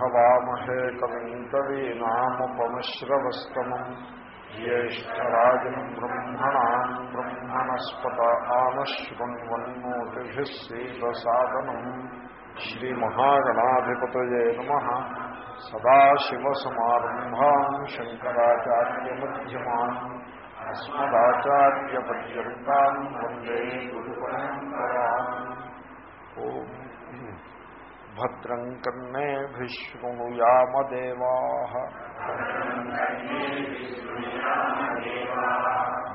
भवामहे कविम् कवीनामुपमश्रवस्तमम् ज्येष्ठराजम् ब्रह्मणाम् ब्रह्मणस्पत आनश्वन्वन्नोतिभिः सीदसादनम् श्रीमहागणाधिपतये नमः सदाशिवसमारम्भाम् शङ्कराचार्यमध्यमान् अस्मदाचार्यपर्यन्ताम् वन्दे गुरुपरम्पराम् ओम् भद्रं कर्णे भिशृणुयामदेवाः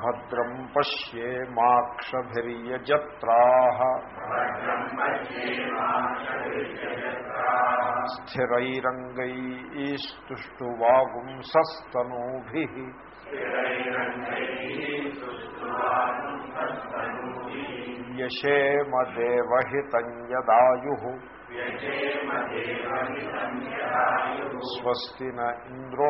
भद्रं पश्येमाक्षभिर्यजत्राः स्थिरैरङ्गैस्तुष्टुवागुंसस्तनूभिः यशेमदेवहितं यदायुः। स्वस्ति न इन्द्रो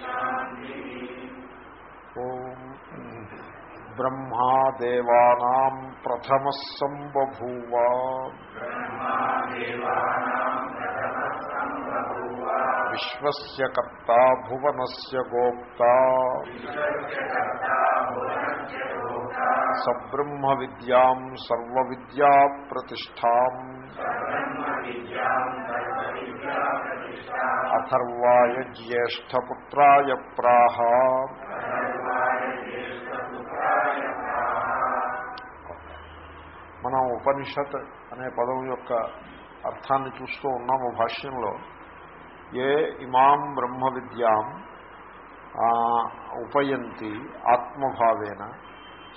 శాంతి ఓం ప్రథమ సంబూవ విశ్వస్య కర్త భువనస్య గోప్త సబ్రహ్మ విద్యాం సర్వ విద్యా ప్రతిష్టా అథర్వాయ జ్యేష్టపుత్రాయ ప్రాహ మనం ఉపనిషత్ అనే పదం యొక్క అర్థాన్ని చూస్తూ ఉన్నాము భాష్యంలో. ఏ ఇమాం బ్రహ్మ విద్యాం ఉపయంతి ఆత్మభావేన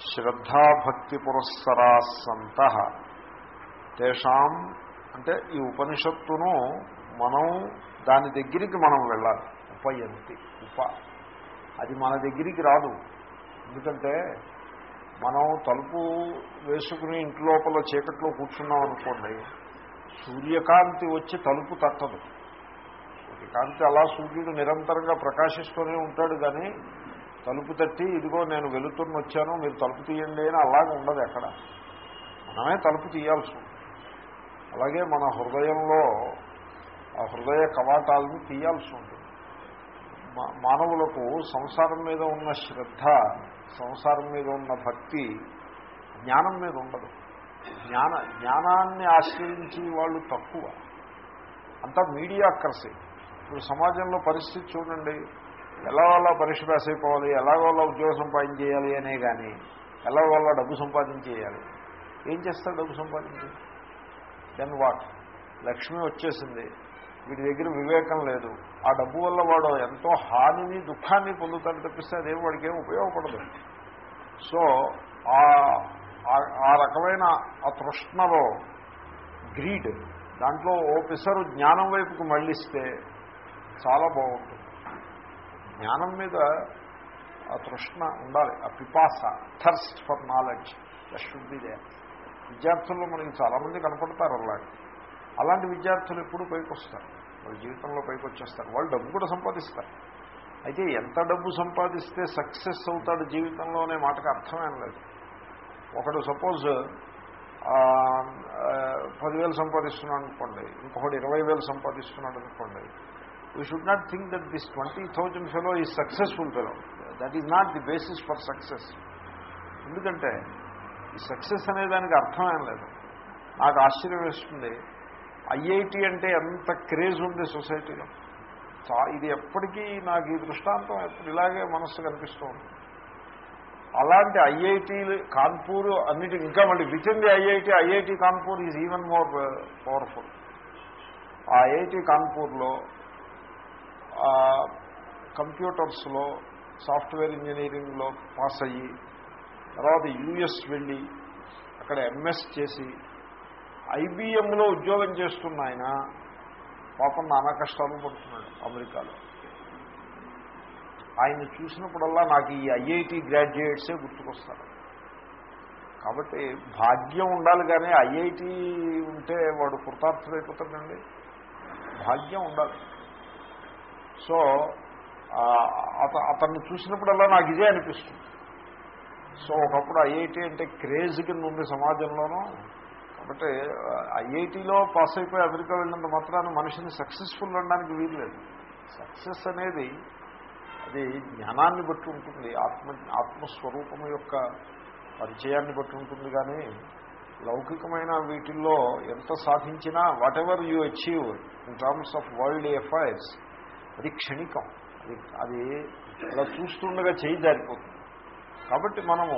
శ్రద్ధాభక్తి పురస్సరా సంత తేషాం అంటే ఈ ఉపనిషత్తును మనం దాని దగ్గరికి మనం వెళ్ళాలి. ఉపయంతి ఉప. అది మన దగ్గరికి రాదు. ఎందుకంటే మనం తలుపు వేసుకుని ఇంటి లోపల చీకట్లో కూర్చున్నాం అనుకోండి సూర్యకాంతి వచ్చి తలుపు తట్టదు. సూర్యకాంతి అలా సూర్యుడు నిరంతరంగా ప్రకాశిస్తూనే ఉంటాడు కానీ తలుపు తట్టి ఇదిగో నేను వెలుతురుని వచ్చాను మీరు తలుపు తీయండి అని అలాగే ఉండదు ఎక్కడ. మనమే తలుపు తీయాల్సి అలాగే మన హృదయంలో ఆ హృదయ కవాటాలను తీయాల్సి ఉంటుంది. మానవులకు సంసారం మీద ఉన్న శ్రద్ధ సంసారం మీద ఉన్న భక్తి జ్ఞానం మీద ఉండదు. జ్ఞాన జ్ఞానాన్ని ఆశ్రయించి వాళ్ళు తక్కువ. అంతా మీడియాక్రసీ ఇప్పుడు సమాజంలో పరిస్థితి చూడండి. ఎలా వాళ్ళ పరీక్ష పాస్ అయిపోవాలి ఎలాగోలా వల్ల ఉద్యోగం సంపాదించేయాలి అనే కానీ ఎలా వాళ్ళ డబ్బు సంపాదించేయాలి ఏం చేస్తారు డబ్బు సంపాదించి దెన్ వాట్ లక్ష్మి వచ్చేసింది. వీడి దగ్గర వివేకం లేదు. ఆ డబ్బు వల్ల వాడు ఎంతో హానిని దుఃఖాన్ని పొందుతాడు తప్పిస్తే అదేం వాడికి ఏం ఉపయోగపడదు. సో ఆ రకమైన ఆ తృష్ణలో గ్రీడ్ దాంట్లో ఓ పిసరు జ్ఞానం వైపుకు మళ్ళిస్తే చాలా బాగుంటుంది. జ్ఞానం మీద ఆ తృష్ణ ఉండాలి. ఆ పిపాస thirst for knowledge should be there విద్యార్థుల్లో మనకి చాలామంది కనపడతారు అలాగే. అలాంటి విద్యార్థులు ఎప్పుడు పైకి వస్తారు వాళ్ళ జీవితంలో పైకి వచ్చేస్తారు వాళ్ళు డబ్బు కూడా సంపాదిస్తారు. అయితే ఎంత డబ్బు సంపాదిస్తే సక్సెస్ అవుతాడు జీవితంలో అనే మాటకు అర్థమేం లేదు. ఒకడు సపోజ్ పదివేలు సంపాదిస్తున్నాడు అనుకోండి ఇంకొకటి ఇరవై వేలు సంపాదిస్తున్నాడు అనుకోండి we should not think that this twenty thousand fellow is successful fellow that is not the basis for success ఎందుకంటే ఈ సక్సెస్ అనే దానికి అర్థమేం లేదు. నాకు ఆశ్చర్యం వేస్తుంది. ఐఐటి అంటే ఎంత క్రేజ్ ఉంది సొసైటీలో. ఇది ఎప్పటికీ నాకు ఈ దృష్టాంతం ఎప్పుడు ఇలాగే మనస్సు కనిపిస్తూ ఉంది. అలాంటి ఐఐటీలు కాన్పూర్ అన్నిటి ఇంకా మళ్ళీ with in the IIT IIT Kanpur is even more powerful ఆ ఐఐటి కాన్పూర్లో కంప్యూటర్స్లో సాఫ్ట్వేర్ ఇంజనీరింగ్లో పాస్ అయ్యి తర్వాత యూఎస్ వెళ్ళి అక్కడ ఎంఎస్ చేసి ఐబీఎంలో ఉద్యోగం చేస్తున్న ఆయన పాపం నానా కష్టాలు పడుతున్నాడు అమెరికాలో. ఆయన చూసినప్పుడల్లా నాకు ఈ ఐఐటి గ్రాడ్యుయేట్సే గుర్తుకొస్తారు. కాబట్టి భాగ్యం ఉండాలి కానీ ఐఐటి ఉంటే వాడు కృతార్థుడైపోతాడండి. భాగ్యం ఉండాలి. సో అత అతన్ని చూసినప్పుడల్లా నాకు ఇదే అనిపిస్తుంది. సో ఒకప్పుడు ఐఐటి అంటే క్రేజ్ కింద ఉంది సమాజంలోనూ కాబట్టి ఐఐటిలో పాస్ అయిపోయి అమెరికా వెళ్ళినంత మాత్రాన మనిషిని సక్సెస్ఫుల్ అనడానికి వీల్లేదు సక్సెస్ అనేది అది జ్ఞానాన్ని బట్టి ఉంటుంది ఆత్మ ఆత్మస్వరూపం యొక్క పరిచయాన్ని బట్టి ఉంటుంది కానీ లౌకికమైన వీటిల్లో ఎంత సాధించినా whatever you achieve in terms of world affairs అది క్షణికం. అది అది అలా చూస్తుండగా చేయి జారిపోతుంది. కాబట్టి మనము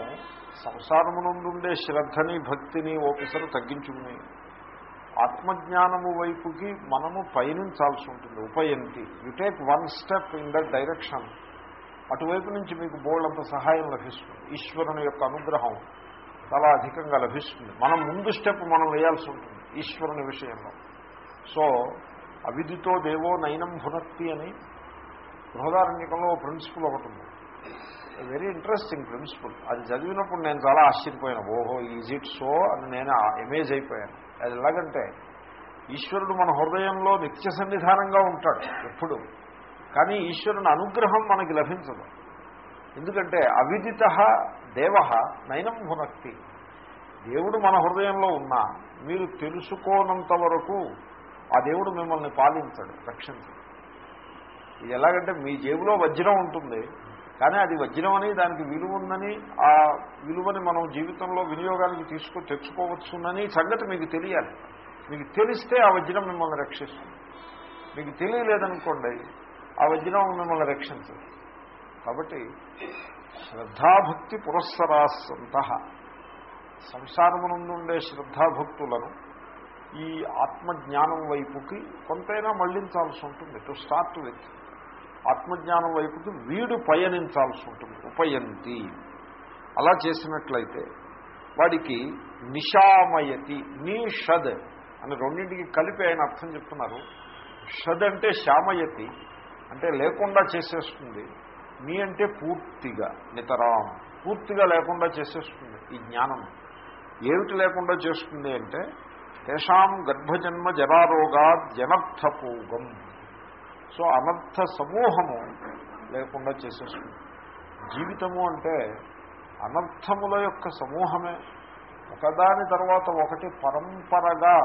సంసారమునందుండే శ్రద్ధని భక్తిని ఓపిసరు తగ్గించుకుని ఆత్మజ్ఞానము వైపుకి మనము పయనించాల్సి ఉంటుంది ఉపయంతి. You take one step in that direction అటువైపు నుంచి మీకు బోల్డంత సహాయం లభిస్తుంది. ఈశ్వరుని యొక్క అనుగ్రహం చాలా అధికంగా లభిస్తుంది. మనం ముందు స్టెప్ మనం వేయాల్సి ఉంటుంది ఈశ్వరుని విషయంలో. సో అవిధితో దేవో నయనం భునక్తి అని బృహదారణ్యకంలో ప్రిన్సిపల్ ఒకటి ఉంది. వెరీ ఇంట్రెస్టింగ్ ప్రిన్సిపల్ అది చదివినప్పుడు నేను చాలా ఆశ్చర్యపోయాను. ఓహో ఈజ్ ఇట్ సో అని నేను ఎమేజ్ అయిపోయాను. అది ఎలాగంటే ఈశ్వరుడు మన హృదయంలో నిత్య సన్నిధానంగా ఉంటాడు ఎప్పుడు. కానీ ఈశ్వరుని అనుగ్రహం మనకి లభించదు. ఎందుకంటే అవిదిత దేవ నయనం భునక్తి. దేవుడు మన హృదయంలో ఉన్నా మీరు తెలుసుకోనంత వరకు ఆ దేవుడు మిమ్మల్ని పాలించడు రక్షించడు. ఇది ఎలాగంటే మీ జేబులో వజ్రం ఉంటుంది. కానీ అది వజ్రం అని దానికి విలువ ఉందని ఆ విలువని మనం జీవితంలో వినియోగానికి తీసుకు తెచ్చుకోవచ్చునని సంగతి మీకు తెలియాలి. మీకు తెలిస్తే ఆ వజ్రం మిమ్మల్ని రక్షిస్తుంది. మీకు తెలియలేదనుకోండి ఆ వజ్రం మిమ్మల్ని రక్షించదు. కాబట్టి శ్రద్ధాభక్తి పురస్సరాసంత సంసారమునందుండే శ్రద్ధాభక్తులను ఈ ఆత్మజ్ఞానం వైపుకి కొంతైనా మళ్ళించాల్సి ఉంటుంది టు స్టార్ట్ విత్. ఆత్మజ్ఞానం వైపుకి వీడు పయనించాల్సి ఉంటుంది ఉపయంతి. అలా చేసినట్లయితే వాడికి నిషామయతి నీ షద్ అని రెండింటికి కలిపి ఆయన అర్థం చెప్తున్నారు. షద్ అంటే శ్యామయతి అంటే లేకుండా చేసేస్తుంది. నీ అంటే పూర్తిగా నితరాం. పూర్తిగా లేకుండా చేసేస్తుంది ఈ జ్ఞానం. ఏమిటి లేకుండా చేస్తుంది అంటే తేషాం గర్భజన్మ జరారోగా జనర్థపూగం సో అనర్థ సమూహము లేకుండా చేసేస్తుంది. జీవితము అంటే అనర్థముల యొక్క సమూహమే. ఒకదాని తర్వాత ఒకటి పరంపరగా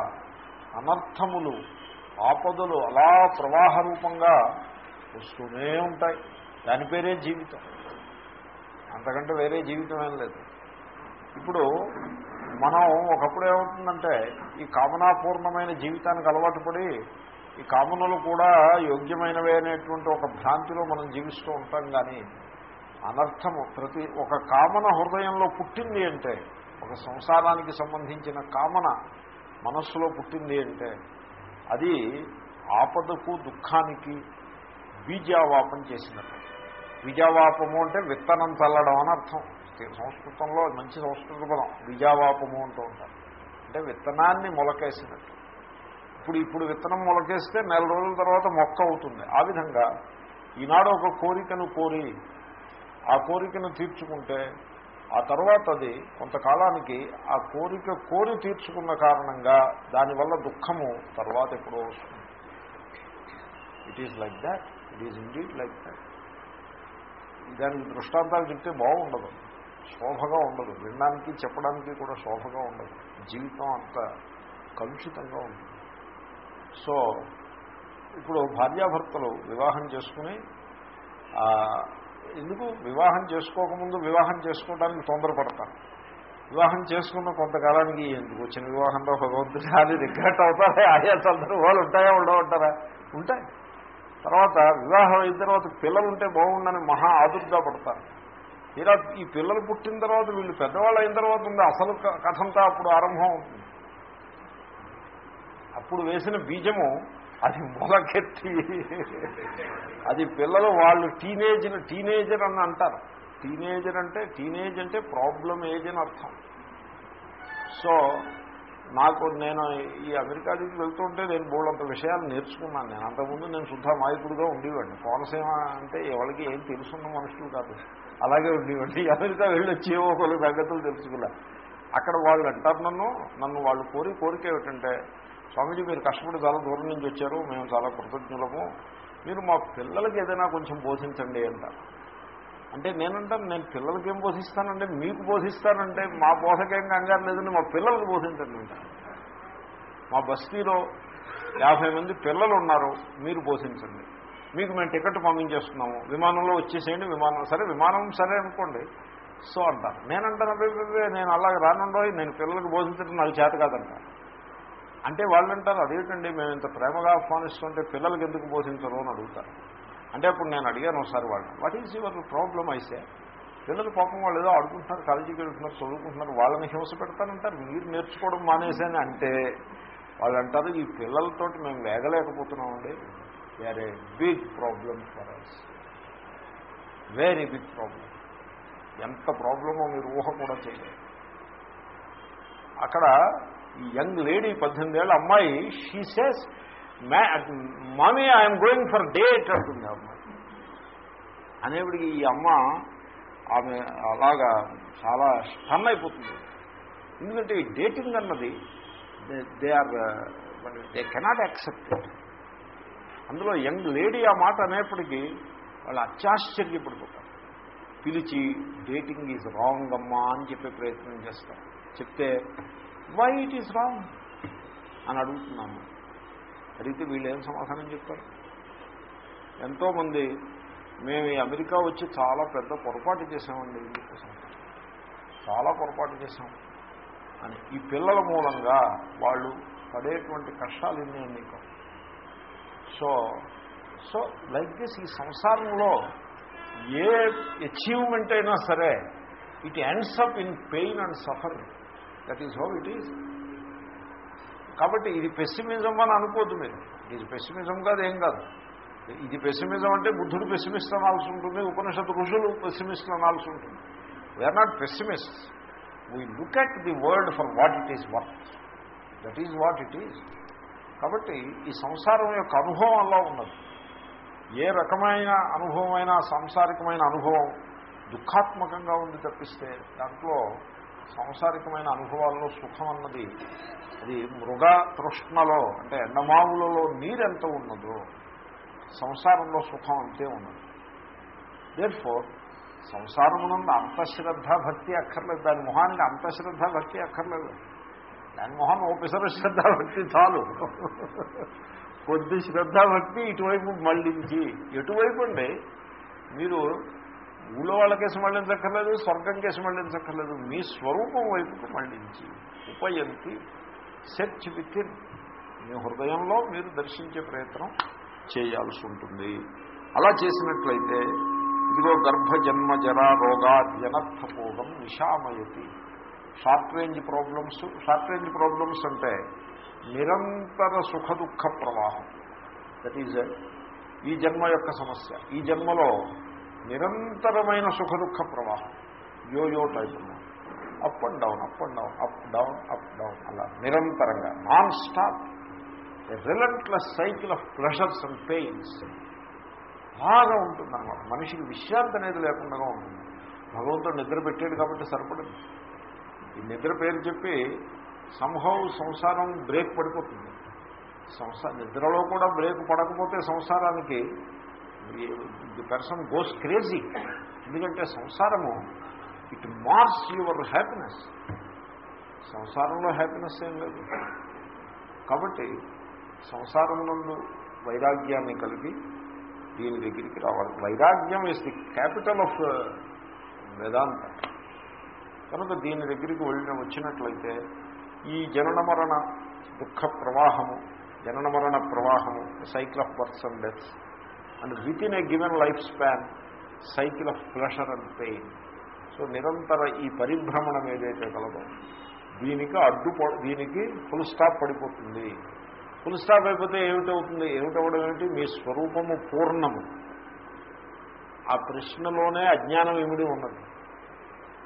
అనర్థములు ఆపదలు అలా ప్రవాహ రూపంగా వస్తూనే ఉంటాయి. దాని పేరే జీవితం. అంతకంటే వేరే జీవితం ఏం లేదు. ఇప్పుడు మనం ఒకప్పుడు ఏమవుతుందంటే ఈ కామనాపూర్ణమైన జీవితానికి అలవాటు పడి ఈ కామనలు కూడా యోగ్యమైనవే అనేటువంటి ఒక భ్రాంతిలో మనం జీవిస్తూ ఉంటాం కానీ అనర్థము ప్రతి ఒక కామన హృదయంలో పుట్టింది అంటే ఒక సంసారానికి సంబంధించిన కామన మనస్సులో పుట్టింది అంటే అది ఆపదకు దుఃఖానికి బీజావాపం చేసినట్టు. బీజావాపము అంటే విత్తనం చల్లడం అని అర్థం. సంస్కృతంలో మంచి సంస్కృత పదం. బీజావాపము అంటూ ఉంటారు. అంటే విత్తనాన్ని మొలకేసినట్టు. ఇప్పుడు ఇప్పుడు విత్తనం మొలకేస్తే నెల రోజుల తర్వాత మొక్క అవుతుంది. ఆ విధంగా ఈనాడు ఒక కోరికను కోరి ఆ కోరికను తీర్చుకుంటే ఆ తర్వాత అది కొంతకాలానికి ఆ కోరిక కోరి తీర్చుకున్న కారణంగా దానివల్ల దుఃఖము తర్వాత ఎప్పుడో వస్తుంది. It is like that it is indeed like that దానికి దృష్టాంతాలు చెప్తే బాగుండదు. శోభగా ఉండదు. వినడానికి చెప్పడానికి కూడా శోభగా ఉండదు. జీవితం అంత కలుషితంగా ఉంటుంది. సో ఇప్పుడు భార్యాభర్తలు వివాహం చేసుకుని ఎందుకు వివాహం చేసుకోకముందు వివాహం చేసుకోవడానికి తొందరపడతారు? వివాహం చేసుకున్న కొంతకాలానికి ఎందుకు వచ్చిన వివాహంలో భగవంతుడు అది రిగ్రెట్ అవుతారా? ఆయా సందర్భాలు ఉంటాయా ఉండవుంటారా ఉంటాయి. తర్వాత వివాహం అయిన తర్వాత పిల్లలు ఉంటే బాగుండని మహా ఆదుర్గా పడతారు. ఇలా ఈ పిల్లలు పుట్టిన తర్వాత వీళ్ళు పెద్దవాళ్ళు అయిన తర్వాత ఉంది అసలు కథంతా అప్పుడు ఆరంభం అవుతుంది అప్పుడు వేసిన బీజము అది మొలకెత్తి అది పిల్లలు వాళ్ళు టీనేజ్ టీనేజర్ అని అంటారు. టీనేజర్ అంటే టీనేజ్ అంటే ప్రాబ్లం ఏజ్ అని అర్థం. సో నాకు నేను ఈ అమెరికాకి వెళ్తుంటే నేను బోళ్ళంత విషయాలు నేర్చుకున్నాను. నేను అంతకుముందు నేను శుద్ధ మాయకుడిగా ఉండేవాడిని. కోనసీమ అంటే ఎవరికి ఏం తెలుసున్న మనుషులు కాదు. అలాగే ఉండేవాడిని. అమెరికా వెళ్ళి వచ్చేవో కొన్ని సంగతులు తెలుసుకున్నా. అక్కడ వాళ్ళు అంటారు నన్ను నన్ను వాళ్ళు కోరి కోరిక ఏమిటంటే స్వామీజీ మీరు కష్టపడి చాలా దూరం నుంచి వచ్చారు మేము చాలా కృతజ్ఞులము. మీరు మా పిల్లలకి ఏదైనా కొంచెం బోధించండి అంటారు అంటే నేనంటాను నేను పిల్లలకి ఏం బోధిస్తానంటే మీకు బోధిస్తానంటే మా బోధకేం కంగారు లేదని మా పిల్లలకు బోధించండి మా బస్తీలో యాభై మంది పిల్లలు ఉన్నారు మీరు బోధించండి. మీకు మేము టికెట్ పంపించేస్తున్నాము. విమానంలో వచ్చేసేయండి విమానం సరే విమానం సరే అనుకోండి. సో అంటారు. నేనంటాను నేను అలాగే రానుండో నేను పిల్లలకు బోధించడం నాకు చేత కాదంట. అంటే వాళ్ళు అంటారు అదేంటండి మేము ఇంత ప్రేమగా ఆహ్వానిస్తుంటే పిల్లలకి ఎందుకు బోధించరు అని అడుగుతారు. అంటే అప్పుడు నేను అడిగాను ఒకసారి వాళ్ళు వాట్ ఈజ్ యువర్ ప్రాబ్లం అయితే పిల్లలు పాపం వాళ్ళు ఏదో ఆడుకుంటున్నారు కాలేజీకి వెళ్తున్నారు చదువుకుంటున్నారు వాళ్ళని హింస పెడతానంటారు మీరు నేర్చుకోవడం మానేసని అంటే వాళ్ళు అంటారు ఈ పిల్లలతోటి మేము వేగలేకపోతున్నామండి. Where a big problem for us very big problem ఎంత ప్రాబ్లమో మీరు ఊహ కూడా చేయలేదు అక్కడ యంగ్ లేడీ పద్దెనిమిదేళ్ళ అమ్మాయి she says mummy I'm going for date అంటుంది ఆ అమ్మాయి. అనేప్పటికి ఈ అమ్మ ఆమె అలాగా చాలా స్టన్ అయిపోతుంది ఎందుకంటే ఈ డేటింగ్ అన్నది they are they cannot accept అందులో యంగ్ లేడీ ఆ మాట అనేప్పటికీ వాళ్ళు అత్యాశ్చర్యపడిపోతారు. పిలిచి డేటింగ్ ఈజ్ రాంగ్ అమ్మా అని చెప్పే ప్రయత్నం చేస్తారు. చెప్తే వై ఇట్ ఈస్ రాంగ్ అని అడుగుతున్నాము అడిగితే వీళ్ళు ఏం సమాధానం చెప్తారు ఎంతోమంది మేము ఈ అమెరికా వచ్చి చాలా పెద్ద పొరపాటు చేసామండి చాలా పొరపాటు చేసాం అని ఈ పిల్లల మూలంగా వాళ్ళు పడేటువంటి కష్టాలు ఎన్ని మీకు? సో సో లైక్ దిస్ ఈ సంసారంలో ఏ అచీవ్మెంట్ అయినా సరే it ends up in pain and suffering that is how it is కాబట్టి ఇది పెస్సిమిజం అని అనుకోద్దు మీరు. ఇది పెస్సిమిజం కాదు ఏం కాదు. ఇది పెస్సిమిజం అంటే బుద్ధుడు పెస్సిమిస్ట్ అనాల్సి ఉంటుంది ఉపనిషత్ ఋషులు పెస్సిమిస్ట్ అనాల్సి ఉంటుంది. We are not pessimist we look at the world for what it is worth that is what it is కాబట్టి ఈ సంసారం యొక్క అనుభవం అలా ఉన్నది. ఏ రకమైన అనుభవమైన సాంసారికమైన అనుభవం దుఃఖాత్మకంగా ఉంది తప్పిస్తే దాంట్లో సాంసారికమైన అనుభవాల్లో సుఖం అన్నది అది మృగ తృష్ణలో అంటే ఎండమావులలో నీరెంత ఉన్నదో సంసారంలో సుఖం అంతే ఉన్నది. దేర్ ఫోర్ సంసారమునందు అంతశ్రద్ధ భక్తి అక్కర్లేదు. దాని మొహానికి అంతశ్రద్ధ భక్తి అక్కర్లేదు. దాని మొహం ఓపెసర శ్రద్ధ భక్తి చాలు. కొద్ది శ్రద్ధ భక్తి ఇటువైపు మళ్ళించి. ఎటువైపు అండి మీరు ఊళ్ళో వాళ్ళ కేసు మళ్ళించక్కర్లేదు స్వర్గం కేసు మళ్ళించక్కర్లేదు మీ స్వరూపం వైపుకు మళ్ళించి ఉపయంతి సెర్చ్ విత్ మీ హృదయంలో మీరు దర్శించే ప్రయత్నం చేయాల్సి ఉంటుంది. అలా చేసినట్లయితే ఇదిగో గర్భ జన్మ జరా రోగా జనర్థపోగం నిషామయతి short range problems short range problems అంటే నిరంతర సుఖ దుఃఖ ప్రవాహం. దట్ ఈజ్ ఈ జన్మ యొక్క సమస్య. ఈ జన్మలో నిరంతరమైన సుఖ దుఃఖ ప్రవాహం. Yoyo type up and down up and down up down up down. అలా నిరంతరంగా nonstop. Relentless cycle of pressures and pains బాగా ఉంటుందన్నమాట మనిషికి విశ్రాంతి అనేది లేకుండా ఉంటుంది. భగవంతుడు నిద్ర పెట్టాడు కాబట్టి సరిపడదు. ఈ నిద్ర పేరు చెప్పి సంభవం సంసారం బ్రేక్ పడిపోతుంది. సంసార నిద్రలో కూడా బ్రేక్ పడకపోతే సంసారానికి ది పర్సన్ గోస్ క్రేజీ ఎందుకంటే సంసారము ఇట్ మార్స్ యువర్ హ్యాపీనెస్ సంసారంలో హ్యాపీనెస్ ఏం లేదు. కాబట్టి సంసారంలో వైరాగ్యాన్ని కలిగి దీని దగ్గరికి రావాలి. వైరాగ్యం is the capital of Vedanta. కనుక దీని దగ్గరికి వెళ్ళిన వచ్చినట్లయితే ఈ జనన మరణ దుఃఖ ప్రవాహము జనన మరణ ప్రవాహము cycle of births and deaths and within a given life span cycle of pleasure and pain so నిరంతర ఈ పరిభ్రమణం ఏదైతే కలదో దీనికి అడ్డు దీనికి ఫుల్ స్టాప్ పడిపోతుంది. ఫుల్ స్టాప్ అయిపోతే ఏమిటవుతుంది? ఏమిటవడం ఏమిటి? మీ స్వరూపము పూర్ణము. ఆ ప్రశ్నలోనే అజ్ఞానం ఏమిటి ఉన్నది.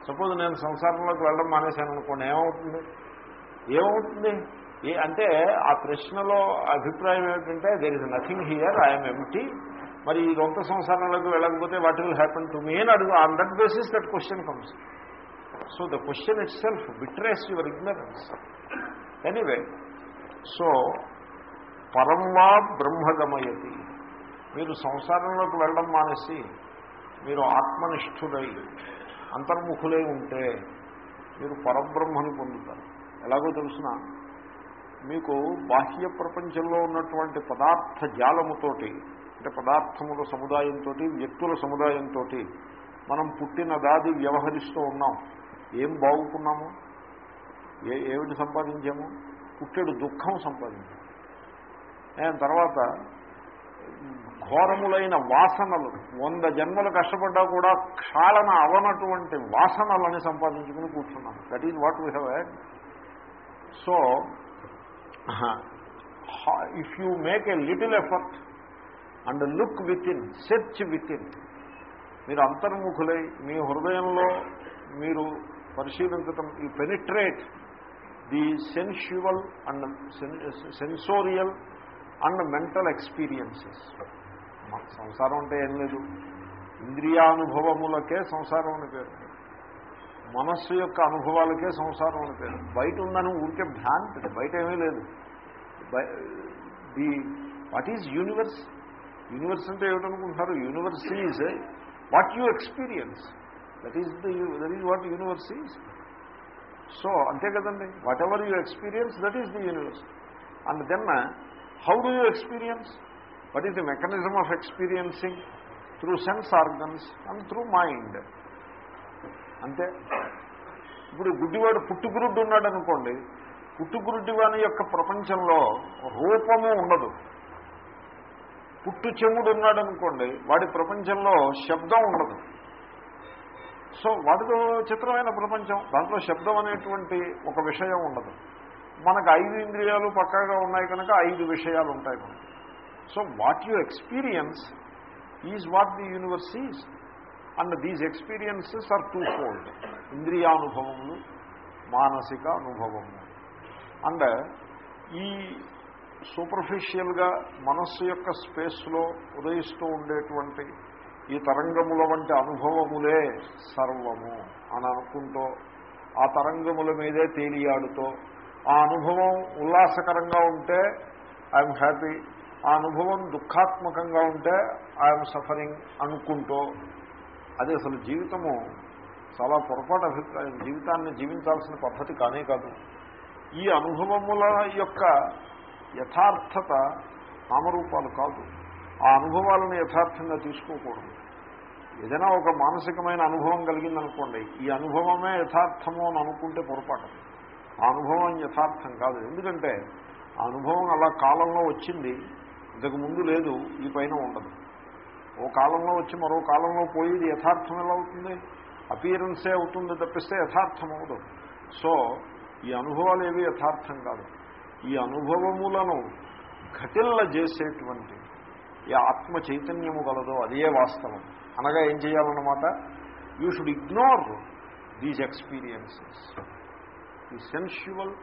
సపోజ్ నేను సంసారంలోకి వెళ్ళడం మానేశాను అనుకోండి ఏమవుతుంది? ఏమవుతుంది? ఏ అంటే ఆ ప్రశ్నలో అభిప్రాయం ఏమిటంటే there is nothing here I'm empty మరి ఈ రొంత సంసారంలోకి వెళ్ళకపోతే what will happen to me అని అడుగు. On that basis that question comes so the question itself betrays your ignorance anyway so పరంవా బ్రహ్మగమయతి. మీరు సంసారంలోకి వెళ్ళడం మానేసి మీరు ఆత్మనిష్ఠులై అంతర్ముఖులై ఉంటే మీరు పరబ్రహ్మను పొందుతారు. ఎలాగో తెలుసిన మీకు బాహ్య ప్రపంచంలో ఉన్నటువంటి పదార్థ జాలముతోటి అంటే పదార్థముల సముదాయంతో వ్యక్తుల సముదాయంతో మనం పుట్టిన దాది వ్యవహరిస్తూ ఉన్నాం. ఏం బాగుకున్నాము? ఏ ఏమిటి సంపాదించాము? పుట్టెడు దుఃఖం సంపాదించాము తర్వాత ఘోరములైన వాసనలు వంద జన్మలు కష్టపడ్డా కూడా క్షాళన అవనటువంటి వాసనలని సంపాదించుకుని కూర్చున్నాం. That is what we have had so if you make a little effort and look within search within మీరు అంతర్ముఖులై మీ హృదయంలో మీరు పరిశీలించటం ఈ penetrate the sensual and sensorial and mental experiences. సంసారం అంటే ఏం లేదు. ఇంద్రియానుభవములకే సంసారం అని పేరు. మనస్సు యొక్క అనుభవాలకే సంసారం అని పేరు. బయట ఉందని ఊరికే భ్రాంతి. బయట ఏమీ లేదు. The what is universe? Universe అంటే ఏమిటనుకుంటున్నారు? Universe is what you experience that is the that is what universe is so అంతే కదండి. Whatever you experience that is the universe and then how do you experience what is the mechanism of experiencing through sense organs and through mind అంతే. ఇప్పుడు గుడ్డివాడు పుట్టుగురుడ్డు ఉన్నాడు అనుకోండి పుట్టుగురుడ్డివాని యొక్క ప్రపంచంలో రూపము ఉండదు. పుట్టు చెవుడు ఉన్నాడు అనుకోండి వాడి ప్రపంచంలో శబ్దం ఉండదు. సో వాటితో చిత్రమైన ప్రపంచం దాంట్లో శబ్దం అనేటువంటి ఒక విషయం ఉండదు. మనకు ఐదు ఇంద్రియాలు పక్కాగా ఉన్నాయి కనుక ఐదు విషయాలు ఉంటాయి మనకి. So what you experience is what the universe is and these experiences are twofold ఇంద్రియానుభవములు మానసిక అనుభవము అండ్ ఈ సూపర్ఫిషియల్గా మనస్సు యొక్క స్పేస్లో ఉదయిస్తూ ఉండేటువంటి ఈ తరంగముల వంటి అనుభవములే సర్వము అని అనుకుంటూ ఆ తరంగముల మీదే తేలియాడుతో ఆ అనుభవం ఉల్లాసకరంగా ఉంటే ఐఎమ్ హ్యాపీ ఆ అనుభవం దుఃఖాత్మకంగా ఉంటే ఐఎమ్ సఫరింగ్ అనుకుంటూ అది అసలు జీవితము చాలా పొరపాటు అభిప్రాయం. జీవితాన్ని జీవించాల్సిన పద్ధతి కానే కాదు. ఈ అనుభవముల యొక్క యథార్థత నామరూపాలు కాదు. ఆ అనుభవాలను యథార్థంగా తీసుకోకూడదు. ఏదైనా ఒక మానసికమైన అనుభవం కలిగిందనుకోండి ఈ అనుభవమే యథార్థము అని అనుకుంటే పొరపాటు ఆ అనుభవం యథార్థం కాదు. ఎందుకంటే ఆ అనుభవం అలా కాలంలో వచ్చింది ఇంతకు ముందు లేదు ఈ పైన ఉండదు. ఓ కాలంలో వచ్చి మరో కాలంలో పోయేది యథార్థం ఎలా అవుతుంది? అపియరెన్సే అవుతుంది తప్పిస్తే యథార్థం అవదు సో ఈ అనుభవాలు ఏవి యథార్థం కాదు. ఈ అనుభవములను ఘటిల్ల చేసేటువంటి ఈ ఆత్మ చైతన్యము కలదో అదే వాస్తవం. అనగా ఏం చేయాలన్నమాట? You should ignore these experiences ఈ sensual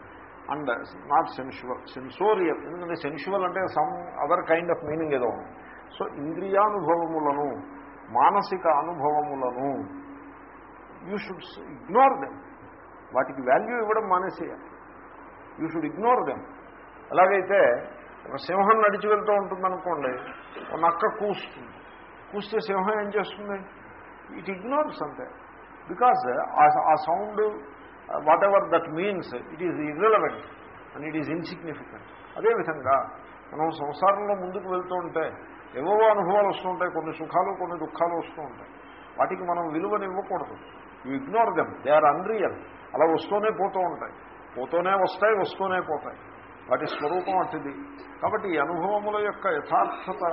and not sensual sensorial ఎందుకంటే సెన్షువల్ అంటే some other kind of meaning ఏదో సో ఇంద్రియానుభవములను మానసిక అనుభవములను యూ షుడ్ ఇగ్నోర్ దెమ్ వాటికి వాల్యూ ఇవ్వడం మానేసేయాలి. You should ignore them. ఎలాగైతే ఒక సింహం నడిచి వెళ్తూ ఉంటుందనుకోండి ఒక నక్క కూస్తుంది. కూస్తే సింహం ఏం చేస్తుంది? ఇట్ ఇగ్నోర్స్ అంతే బికాజ్ ఆ sound whatever that means it is irrelevant and it is insignificant అదేవిధంగా మనం సంసారంలో ముందుకు వెళ్తూ ఉంటే ఏవో అనుభవాలు వస్తూ ఉంటాయి కొన్ని సుఖాలు కొన్ని దుఃఖాలు వస్తూ ఉంటాయి. వాటికి మనం విలువని ఇవ్వకూడదు. You ignore them they are unreal అలా వస్తూనే పోతూ ఉంటాయి. పోతూనే వస్తాయి వస్తూనే పోతాయి. వాటి స్వరూపం అట్టిది కాబట్టి ఈ అనుభవముల యొక్క యథార్థత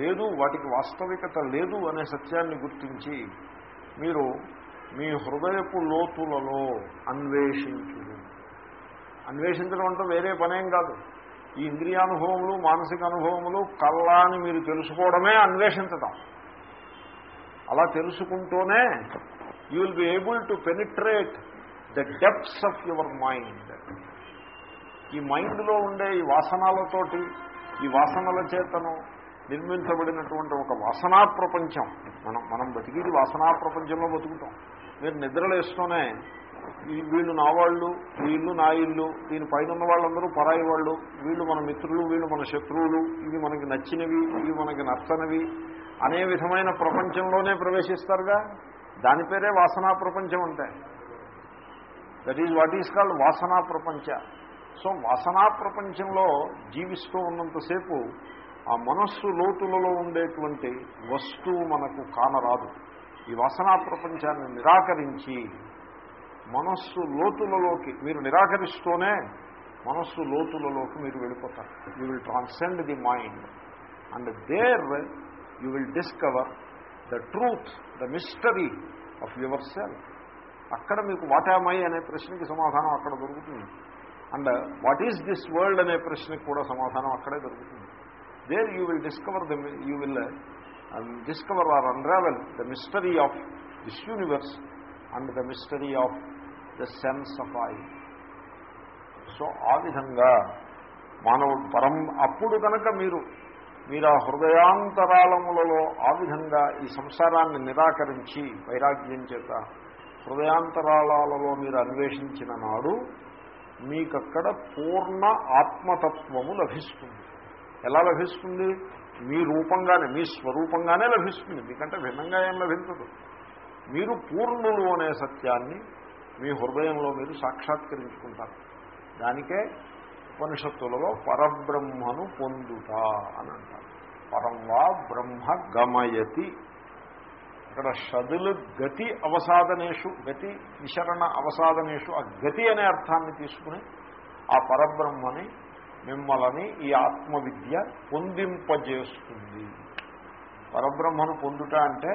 లేదు వాటికి వాస్తవికత లేదు అనే సత్యాన్ని గుర్తించి మీరు మీ హృదయపు లోతులలో అన్వేషించుడు అన్వేషించడం అంటే వేరే పనేం కాదు. ఈ ఇంద్రియానుభవములు మానసిక అనుభవములు కల్లా అని మీరు తెలుసుకోవడమే అన్వేషించటం. అలా తెలుసుకుంటూనే you will be able to penetrate the depths of your mind ఈ మైండ్లో ఉండే ఈ వాసనాలతోటి ఈ వాసనల చేతను నిర్మించబడినటువంటి ఒక వాసనా ప్రపంచం. మనం మనం బతికిది వాసనా ప్రపంచంలో బతుకుతాం. మీరు నిద్రలేస్తూనే వీళ్ళు నా వాళ్ళు వీళ్ళు నా ఇల్లు దీని పైన ఉన్న వాళ్ళందరూ పరాయి వాళ్ళు వీళ్ళు మన మిత్రులు వీళ్ళు మన శత్రువులు ఇవి మనకి నచ్చినవి ఇవి మనకి నచ్చనివి అనే విధమైన ప్రపంచంలోనే ప్రవేశిస్తారుగా? దాని పేరే వాసనా ప్రపంచం అంటే. That is what is called వాసనా ప్రపంచ సో వాసనా ప్రపంచంలో జీవిస్తూ ఉన్నంతసేపు ఆ మనస్సు లోతులలో ఉండేటువంటి వస్తువు మనకు కానరాదు ఈ వాసనా ప్రపంచాన్ని నిరాకరించి మనస్సు లోతులలోకి మీరు నిరాకరిస్తూనే మనస్సు లోతులలోకి మీరు వెళ్ళిపోతారు you will transcend the mind and there you will discover the truth the mystery of yourself అక్కడ మీకు వాటామై అనే ప్రశ్నకి సమాధానం అక్కడ దొరుకుతుంది. And what is this world అనే ప్రశ్నకి కూడా సమాధానం అక్కడే దొరుకుతుంది. There you will discover the you will discover or unravel the mystery of this universe and the mystery of the sense of I so ఆ విధంగా మానవుడు పరం అప్పుడు కనుక మీరు మీరు ఆ హృదయాంతరాళములలో ఆ విధంగా ఈ సంసారాన్ని నిరాకరించి వైరాగ్యం చేత హృదయాంతరాళాలలో మీరు అన్వేషించిన నాడు మీకక్కడ పూర్ణ ఆత్మతత్వము లభిస్తుంది. ఎలా లభిస్తుంది? మీ రూపంగానే మీ స్వరూపంగానే లభిస్తుంది. మీకంటే భిన్నంగా ఏం లభించదు. మీరు పూర్ణులు అనే సత్యాన్ని మీ హృదయంలో మీరు సాక్షాత్కరించుకుంటారు. దానికే ఉపనిషత్తులలో పరబ్రహ్మను పొందుట అని అంటారు. పరం వా బ్రహ్మ గమయతి. ఇక్కడ షదులు గతి అవసాదనేషు గతి విశరణ అవసాదనేషు ఆ గతి అనే అర్థాన్ని తీసుకుని ఆ పరబ్రహ్మని మిమ్మల్ని ఈ ఆత్మవిద్య పొందింపజేస్తుంది. పరబ్రహ్మను పొందుట అంటే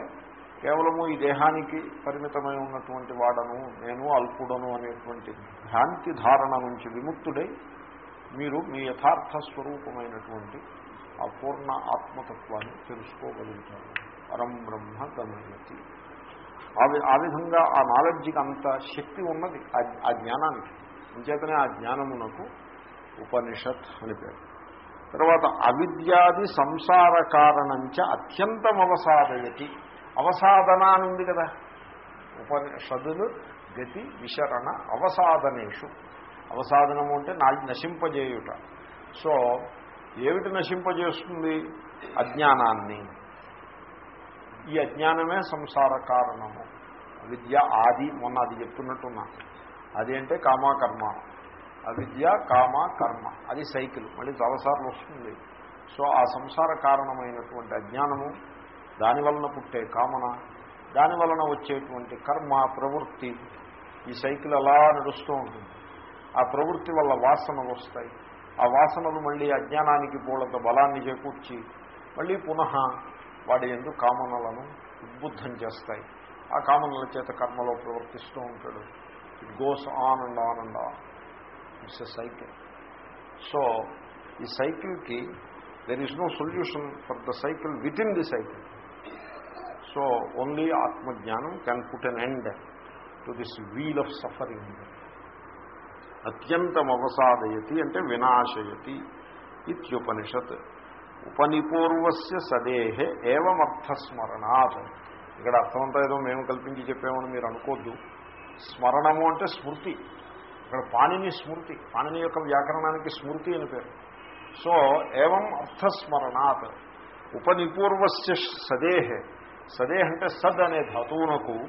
కేవలము ఈ దేహానికి పరిమితమై ఉన్నటువంటి వాడను నేను అల్పుడను అనేటువంటి భ్రాంతి ధారణ నుంచి విముక్తుడై మీరు మీ యథార్థ స్వరూపమైనటువంటి ఆ పూర్ణ ఆత్మతత్వాన్ని తెలుసుకోగలుగుతారు. పరం బ్రహ్మ గమయతి ఆ విధంగా ఆ నాలెడ్జికి అంత శక్తి ఉన్నది ఆ జ్ఞానానికి. అంచేతనే ఆ జ్ఞానమునకు ఉపనిషత్ అని పేరు. తర్వాత అవిద్యాది సంసార కారణంచ అత్యంతం అవసాదయతి అవసాదన అని ఉంది కదా. ఉపనిషదులు గతి విశరణ అవసాదనేషు. అవసాదనము అంటే నా నశింపజేయుట. సో ఏమిటి నశింపజేస్తుంది అజ్ఞానాన్ని? ఈ అజ్ఞానమే సంసార కారణము. అవిద్య ఆది మొన్న అది చెప్తున్నట్టున్నా. అది అంటే కామాకర్మ. అవిద్య కామ కర్మ. అది సైకిల్. మళ్ళీ చాలాసార్లు వస్తుంది. సో ఆ సంసార కారణమైనటువంటి అజ్ఞానము దాని వలన పుట్టే కామన దాని వలన వచ్చేటువంటి కర్మ ప్రవృత్తి ఈ సైకిల్ అలా నడుస్తూ ఉంటుంది. ఆ ప్రవృత్తి వల్ల వాసనలు వస్తాయి. ఆ వాసనలు మళ్ళీ అజ్ఞానానికి బోళంత బలాన్ని చేకూర్చి మళ్ళీ పునః వాడి ఎందు కామనలను ఉద్బుద్ధం చేస్తాయి. ఆ కామనల చేత కర్మలో ప్రవర్తిస్తూ ఉంటాడు. It goes on and on and on it's a cycle so ఈ సైకిల్కి there is no solution for the cycle within the cycle so only ఆత్మజ్ఞానం can put an end to this wheel of suffering అత్యంతం అవసాదయతి అంటే వినాశయతి ఇత్యుపనిషత్ ఉపనిపూర్వస్య సదేహే ఏవమర్థస్మరణాత్. ఇక్కడ అర్థమంతా ఏదో మేము కల్పించి చెప్పామని మీరు అనుకోద్దు. స్మరణము అంటే స్మృతి. ఇక్కడ పాణిని స్మృతి. పాణిని యొక్క వ్యాకరణానికి స్మృతి అని పేరు. సో ఏవం అర్థస్మరణాత్. ఉపనిపూర్వస్య సదేహే. సదేహ అంటే సద్ అనే ధాతువునకు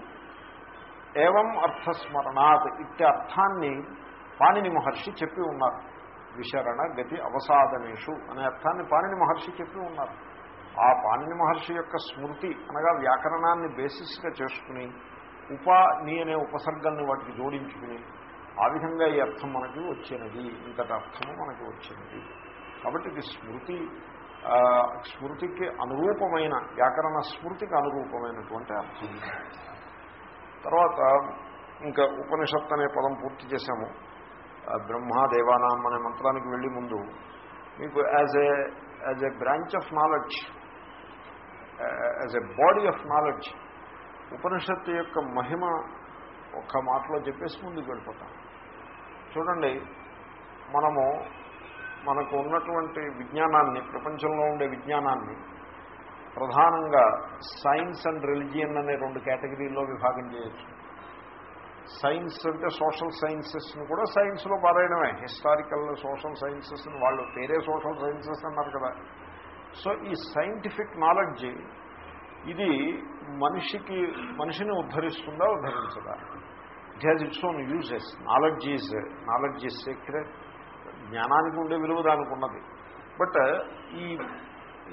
ఏవం అర్థస్మరణాత్ ఇట్టి అర్థాన్ని పాణిని మహర్షి చెప్పి ఉన్నారు. విశరణ గతి అవసాదనేషు అనే అర్థాన్ని పాణిని మహర్షి చెప్పి ఉన్నారు. ఆ పాణిని మహర్షి యొక్క స్మృతి అనగా వ్యాకరణాన్ని బేసిస్గా చేసుకుని ఉపా నీ అనే ఉపసర్గల్ని వాటికి జోడించుకుని ఆ విధంగా ఈ అర్థం మనకి వచ్చినది. ఇంతటి అర్థము మనకి వచ్చినది. కాబట్టి ఇది స్మృతి స్మృతికి అనురూపమైన వ్యాకరణ స్మృతికి అనురూపమైనటువంటి అర్థం. తర్వాత ఇంకా ఉపనిషత్ అనే పదం పూర్తి చేశాము. బ్రహ్మ దేవానాం అనే మంత్రానికి వెళ్ళి ముందు మీకు as a as a branch of knowledge as a body of knowledge ఉపనిషత్తు యొక్క మహిమ ఒక్క మాటలో చెప్పేసి ముందుకు వెళ్ళిపోతాం. చూడండి మనము మనకు ఉన్నటువంటి విజ్ఞానాన్ని ప్రపంచంలో ఉండే విజ్ఞానాన్ని ప్రధానంగా సైన్స్ అండ్ రిలిజియన్ అనే రెండు కేటగిరీల్లో విభాగం చేయొచ్చు. సైన్స్ అంటే సోషల్ సైన్సెస్ని కూడా సైన్స్లో పారాయణమే. హిస్టారికల్ సోషల్ సైన్సెస్ని వాళ్ళు పేరే సోషల్ సైన్సెస్ అన్నారు కదా. సో ఈ సైంటిఫిక్ నాలెడ్జ్ ఇది మనిషికి మనిషిని ఉద్ధరిస్తుందా ఉద్ధరించదా? It has its own uses knowledge is knowledge is secret జ్ఞానానికి ఉండే విలువ దానికి ఉన్నది. బట్ ఈ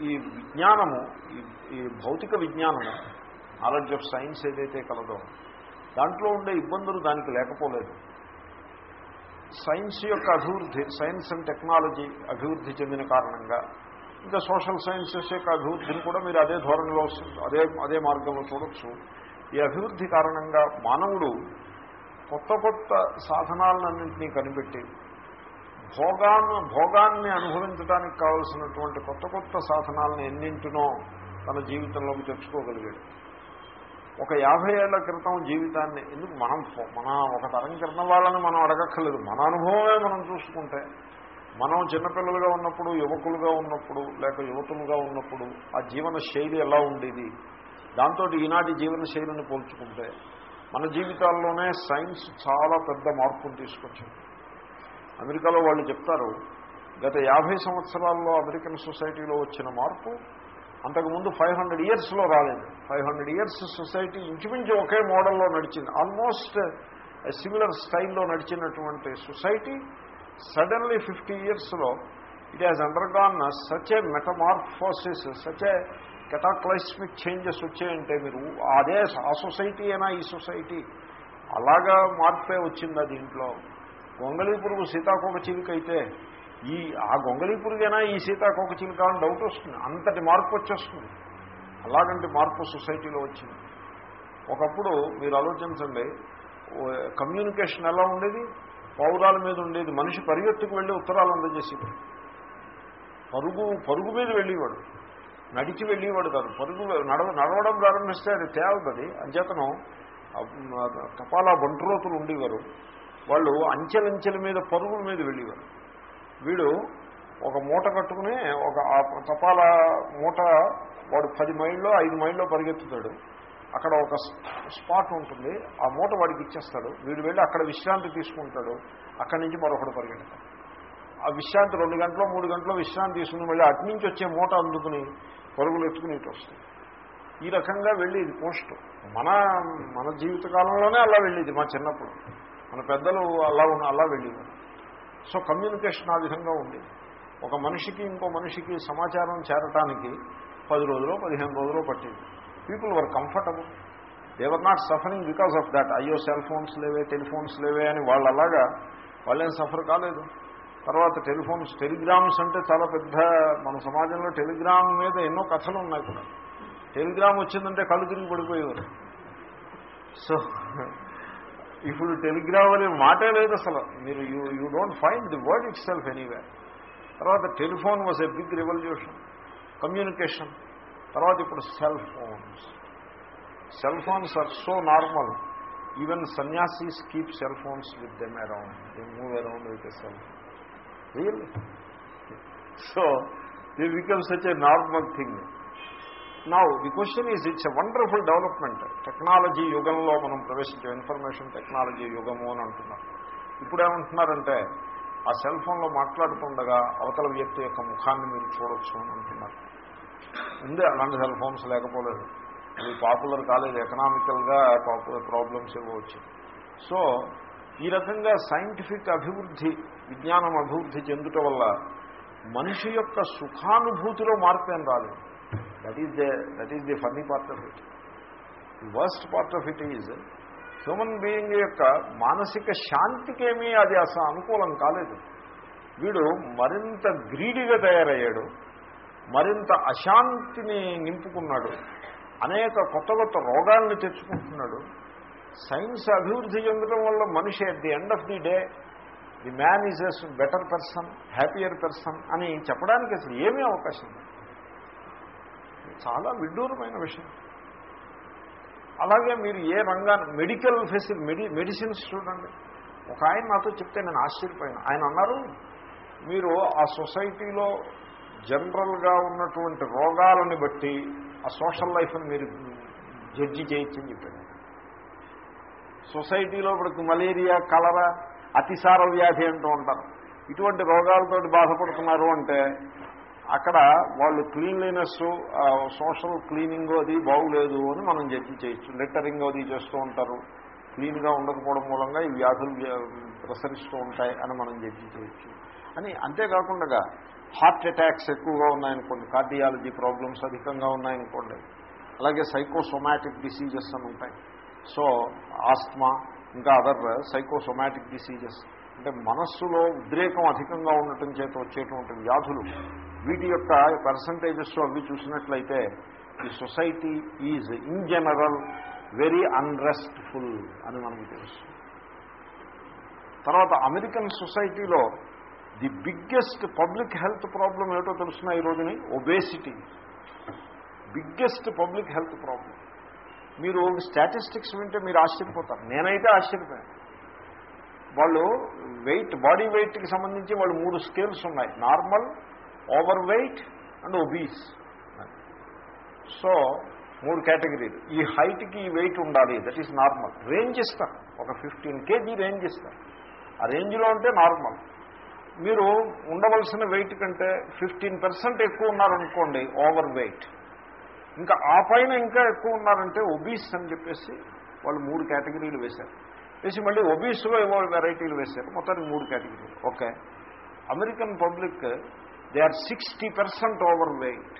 ఈ విజ్ఞానము ఈ భౌతిక విజ్ఞానము నాలెడ్జ్ ఆఫ్ సైన్స్ ఏదైతే కలదో దాంట్లో ఉండే ఇబ్బందులు దానికి లేకపోలేదు. సైన్స్ యొక్క అభివృద్ధి సైన్స్ అండ్ టెక్నాలజీ అభివృద్ధి చెందిన కారణంగా ఇంకా సోషల్ సైన్సెస్ యొక్క అభివృద్ధిని కూడా మీరు అదే ధోరణిలో అదే అదే మార్గంలో చూడొచ్చు. ఈ అభివృద్ధి కారణంగా మానవుడు కొత్త కొత్త సాధనాలన్నింటినీ కనిపెట్టి భోగాన్ని భోగాన్ని అనుభవించడానికి కావలసినటువంటి కొత్త కొత్త సాధనాలను ఎన్నింటినో తన జీవితంలోకి తెచ్చుకోగలిగాడు. ఒక యాభై ఏళ్ళ క్రితం జీవితాన్ని ఎందుకు మనం మన ఒక తరం క్రితం వాళ్ళని మనం అడగక్కర్లేదు. మన అనుభవమే మనం చూసుకుంటే మనం చిన్నపిల్లలుగా ఉన్నప్పుడు యువకులుగా ఉన్నప్పుడు లేక యువతులుగా ఉన్నప్పుడు ఆ జీవన శైలి ఎలా ఉండేది? దాంతో ఈనాటి జీవన శైలిని పోల్చుకుంటే మన జీవితాల్లోనే సైన్స్ చాలా పెద్ద మార్పును తీసుకొచ్చింది. అమెరికాలో వాళ్ళు చెప్తారు గత యాభై సంవత్సరాల్లో అమెరికన్ సొసైటీలో వచ్చిన మార్పు అంతకుముందు ఫైవ్ హండ్రెడ్ ఇయర్స్లో రాలేదు. ఫైవ్ హండ్రెడ్ ఇయర్స్ సొసైటీ ఇంచుమించు ఒకే మోడల్లో నడిచింది. ఆల్మోస్ట్ సిమిలర్ స్టైల్లో నడిచినటువంటి సొసైటీ సడన్లీ ఫిఫ్టీ ఇయర్స్లో it has undergone such a metamorphosis such a cataclysmic changes వచ్చాయంటే మీరు అదే ఆ సొసైటీ అయినా ఈ సొసైటీ అలాగా మార్పే వచ్చిందా దీంట్లో? గొంగళీ పురుగు సీతాకోక చిలుకైతే ఈ ఆ గొంగళీ పురుగైనా ఈ సీతాకోక చిలుక అని డౌట్ వస్తుంది. అంతటి మార్పు వచ్చేస్తుంది. అలాగంటి మార్పు సొసైటీలో వచ్చింది. ఒకప్పుడు మీరు ఆలోచించండి కమ్యూనికేషన్ ఎలా ఉండేది? పౌరాల మీద ఉండేది. మనిషి పరిగెత్తుకు వెళ్ళి ఉత్తరాలు అందజేసేది పరుగు పరుగు మీద వెళ్ళేవాడు. నడిచి వెళ్ళేవాడు కాదు. పరుగు నడవ నడవడం ప్రారంభిస్తే అది తేలదది అంచేతను తపాలా బంట్రోతులు ఉండేవారు. వాళ్ళు అంచెలంచెల మీద పరుగుల మీద వెళ్ళేవారు. వీడు ఒక మూట కట్టుకుని ఒక తపాల మూట వాడు పది మైళ్ళలో ఐదు మైళ్ళలో పరిగెత్తుతాడు. అక్కడ ఒక స్పాట్ ఉంటుంది. ఆ మూట వాడికి ఇచ్చేస్తాడు. వీడు వెళ్ళి అక్కడ విశ్రాంతి తీసుకుంటాడు. అక్కడి నుంచి మరొకటి పరిగెడతాడు ఆ విశ్రాంతి రెండు గంటలు మూడు గంటలో విశ్రాంతి తీసుకుని మళ్ళీ అటు నుంచి వచ్చే మూట అందుకుని పరుగులు ఎత్తుకుని ఇటు వస్తుంది ఈ రకంగా వెళ్ళేది పోస్ట్. మన మన జీవితకాలంలోనే అలా వెళ్ళేది మా చిన్నప్పుడు. మన పెద్దలు అలా ఉన్న అలా వెళ్ళేవారు. సో కమ్యూనికేషన్ ఆ విధంగా ఉంది. ఒక మనిషికి ఇంకో మనిషికి సమాచారం చేరటానికి పది రోజులు పదిహేను రోజులు పట్టింది. People were comfortable they were not suffering because of that అయ్యో సెల్ ఫోన్స్ లేవే టెలిఫోన్స్ లేవే అని వాళ్ళు అలాగా వాళ్ళేం సఫర్ కాలేదు. తర్వాత టెలిఫోన్స్ టెలిగ్రామ్స్ అంటే చాలా పెద్ద మన సమాజంలో టెలిగ్రామ్ మీద ఎన్నో కథలు ఉన్నాయి కూడా. టెలిగ్రామ్ వచ్చిందంటే కళ్ళు తిరిగి పడిపోయేవారు. సో ఇప్పుడు టెలిగ్రామ్ అనే మాటే లేదు అసలు. మీరు you you don't find the word itself anyway తర్వాత telephone was a big revolution communication తర్వాత ఇప్పుడు cell phones cell phones are so normal even sannyasis keep cell phones with them around they move around with a cell phone real so they become such a normal thing now the question is it's a wonderful development technology యుగంలో మనం ప్రవేశించే information technology యుగము అని అంటున్నారు ఇప్పుడు ఏమంటున్నారంటే ఆ cell ఫోన్లో మాట్లాడుతుండగా అవతల వ్యక్తి యొక్క ముఖాన్ని మీరు చూడొచ్చు అని అంటున్నారు. ఉంది అలాంటి సెల్ ఫోన్స్ లేకపోలేదు. అవి పాపులర్ కాలేదు. ఎకనామికల్గా పాపులర్ ప్రాబ్లమ్స్ ఏవో వచ్చాయి. సో ఈ రకంగా సైంటిఫిక్ అభివృద్ధి విజ్ఞానం అభివృద్ధి చెందుట వల్ల మనిషి యొక్క సుఖానుభూతిలో మార్పు ఏం రాలేదు. That is the that is the funny part of it the worst part of it is human being యొక్క మానసిక శాంతికేమీ అది అసలు అనుకూలం కాలేదు. వీడు మరింత గ్రీడిగా తయారయ్యాడు మరింత అశాంతిని నింపుకున్నాడు అనేక కొత్త కొత్త రోగాల్ని తెచ్చుకుంటున్నాడు. సైన్స్ అభివృద్ధి చెందడం వల్ల మనిషి at the end of the day the man is as better person happier person అని చెప్పడానికి అసలు ఏమీ అవకాశం లేదు. చాలా విడ్డూరమైన విషయం. అలాగే మీరు ఏ రంగాన్ని మెడికల్ ఫెసిలి మెడి మెడిసిన్స్ చూడండి. ఒక ఆయన నాతో చెప్తే నేను ఆశ్చర్యపోయాను. ఆయన అన్నారు మీరు ఆ సొసైటీలో జనరల్గా ఉన్నటువంటి రోగాలని బట్టి ఆ సోషల్ లైఫ్ని మీరు జడ్జి చేయొచ్చని చెప్పాను సొసైటీలో ఇప్పుడు మలేరియా కలరా అతిసార వ్యాధి అంటూ ఉంటారు. ఇటువంటి రోగాలతో బాధపడుతున్నారు అంటే అక్కడ వాళ్ళు క్లీన్లీనెస్ సోషల్ క్లీనింగ్ అది బాగులేదు అని మనం జడ్జి చేయొచ్చు. లెటరింగ్ అది చేస్తూ ఉంటారు. క్లీన్గా ఉండకపోవడం మూలంగా ఈ వ్యాధులు ప్రసరిస్తూ ఉంటాయి అని మనం జడ్జి చేయొచ్చు. అని అంతేకాకుండా హార్ట్ అటాక్స్ ఎక్కువగా ఉన్నాయనుకోండి కార్డియాలజీ ప్రాబ్లమ్స్ అధికంగా ఉన్నాయనుకోండి అలాగే సైకోసొమాటిక్ డిసీజెస్ అని ఉంటాయి. సో ఆస్మా ఇంకా అదర్ సైకోసొమాటిక్ డిసీజెస్. అంటే మనస్సులో ఉద్రేకం అధికంగా ఉండటం చేత వచ్చేటువంటి వ్యాధులు వీటి యొక్క పర్సంటేజెస్ అవి చూసినట్లయితే ఈ society is in general very unrestful అని మనకు తెలుసు. తర్వాత అమెరికన్ సొసైటీలో the biggest public health problem ఏమిటో తెలుసిన ఈ రోజుని? Obesity biggest public health problem మీరు స్టాటిస్టిక్స్ వింటే మీరు ఆశ్చర్యపోతారు. నేనైతే ఆశ్చర్యపోయాను. వాళ్ళు వెయిట్ బాడీ వెయిట్కి సంబంధించి వాళ్ళు మూడు స్కేల్స్ ఉన్నాయి. Normal overweight and obese so మూడు కేటగిరీలు. ఈ హైట్కి ఈ వెయిట్ ఉండాలి. దట్ ఈస్ నార్మల్ రేంజ్ ఇస్తాం. ఒక ఫిఫ్టీన్ కేజీ రేంజ్ ఇస్తాం. ఆ రేంజ్లో ఉంటే నార్మల్ మీరు ఉండవలసిన వెయిట్ కంటే ఫిఫ్టీన్ పర్సెంట్ ఎక్కువ ఉన్నారనుకోండి ఓవర్ వెయిట్ ఇంకా ఆ పైన ఇంకా ఎక్కువ ఉన్నారంటే ఒబీస్ అని చెప్పేసి వాళ్ళు మూడు కేటగిరీలు వేశారు. వేసి మళ్ళీ ఒబీస్లో ఏవో వెరైటీలు వేశారు. మొత్తానికి మూడు కేటగిరీలు. Okay American public they are sixty percent overweight.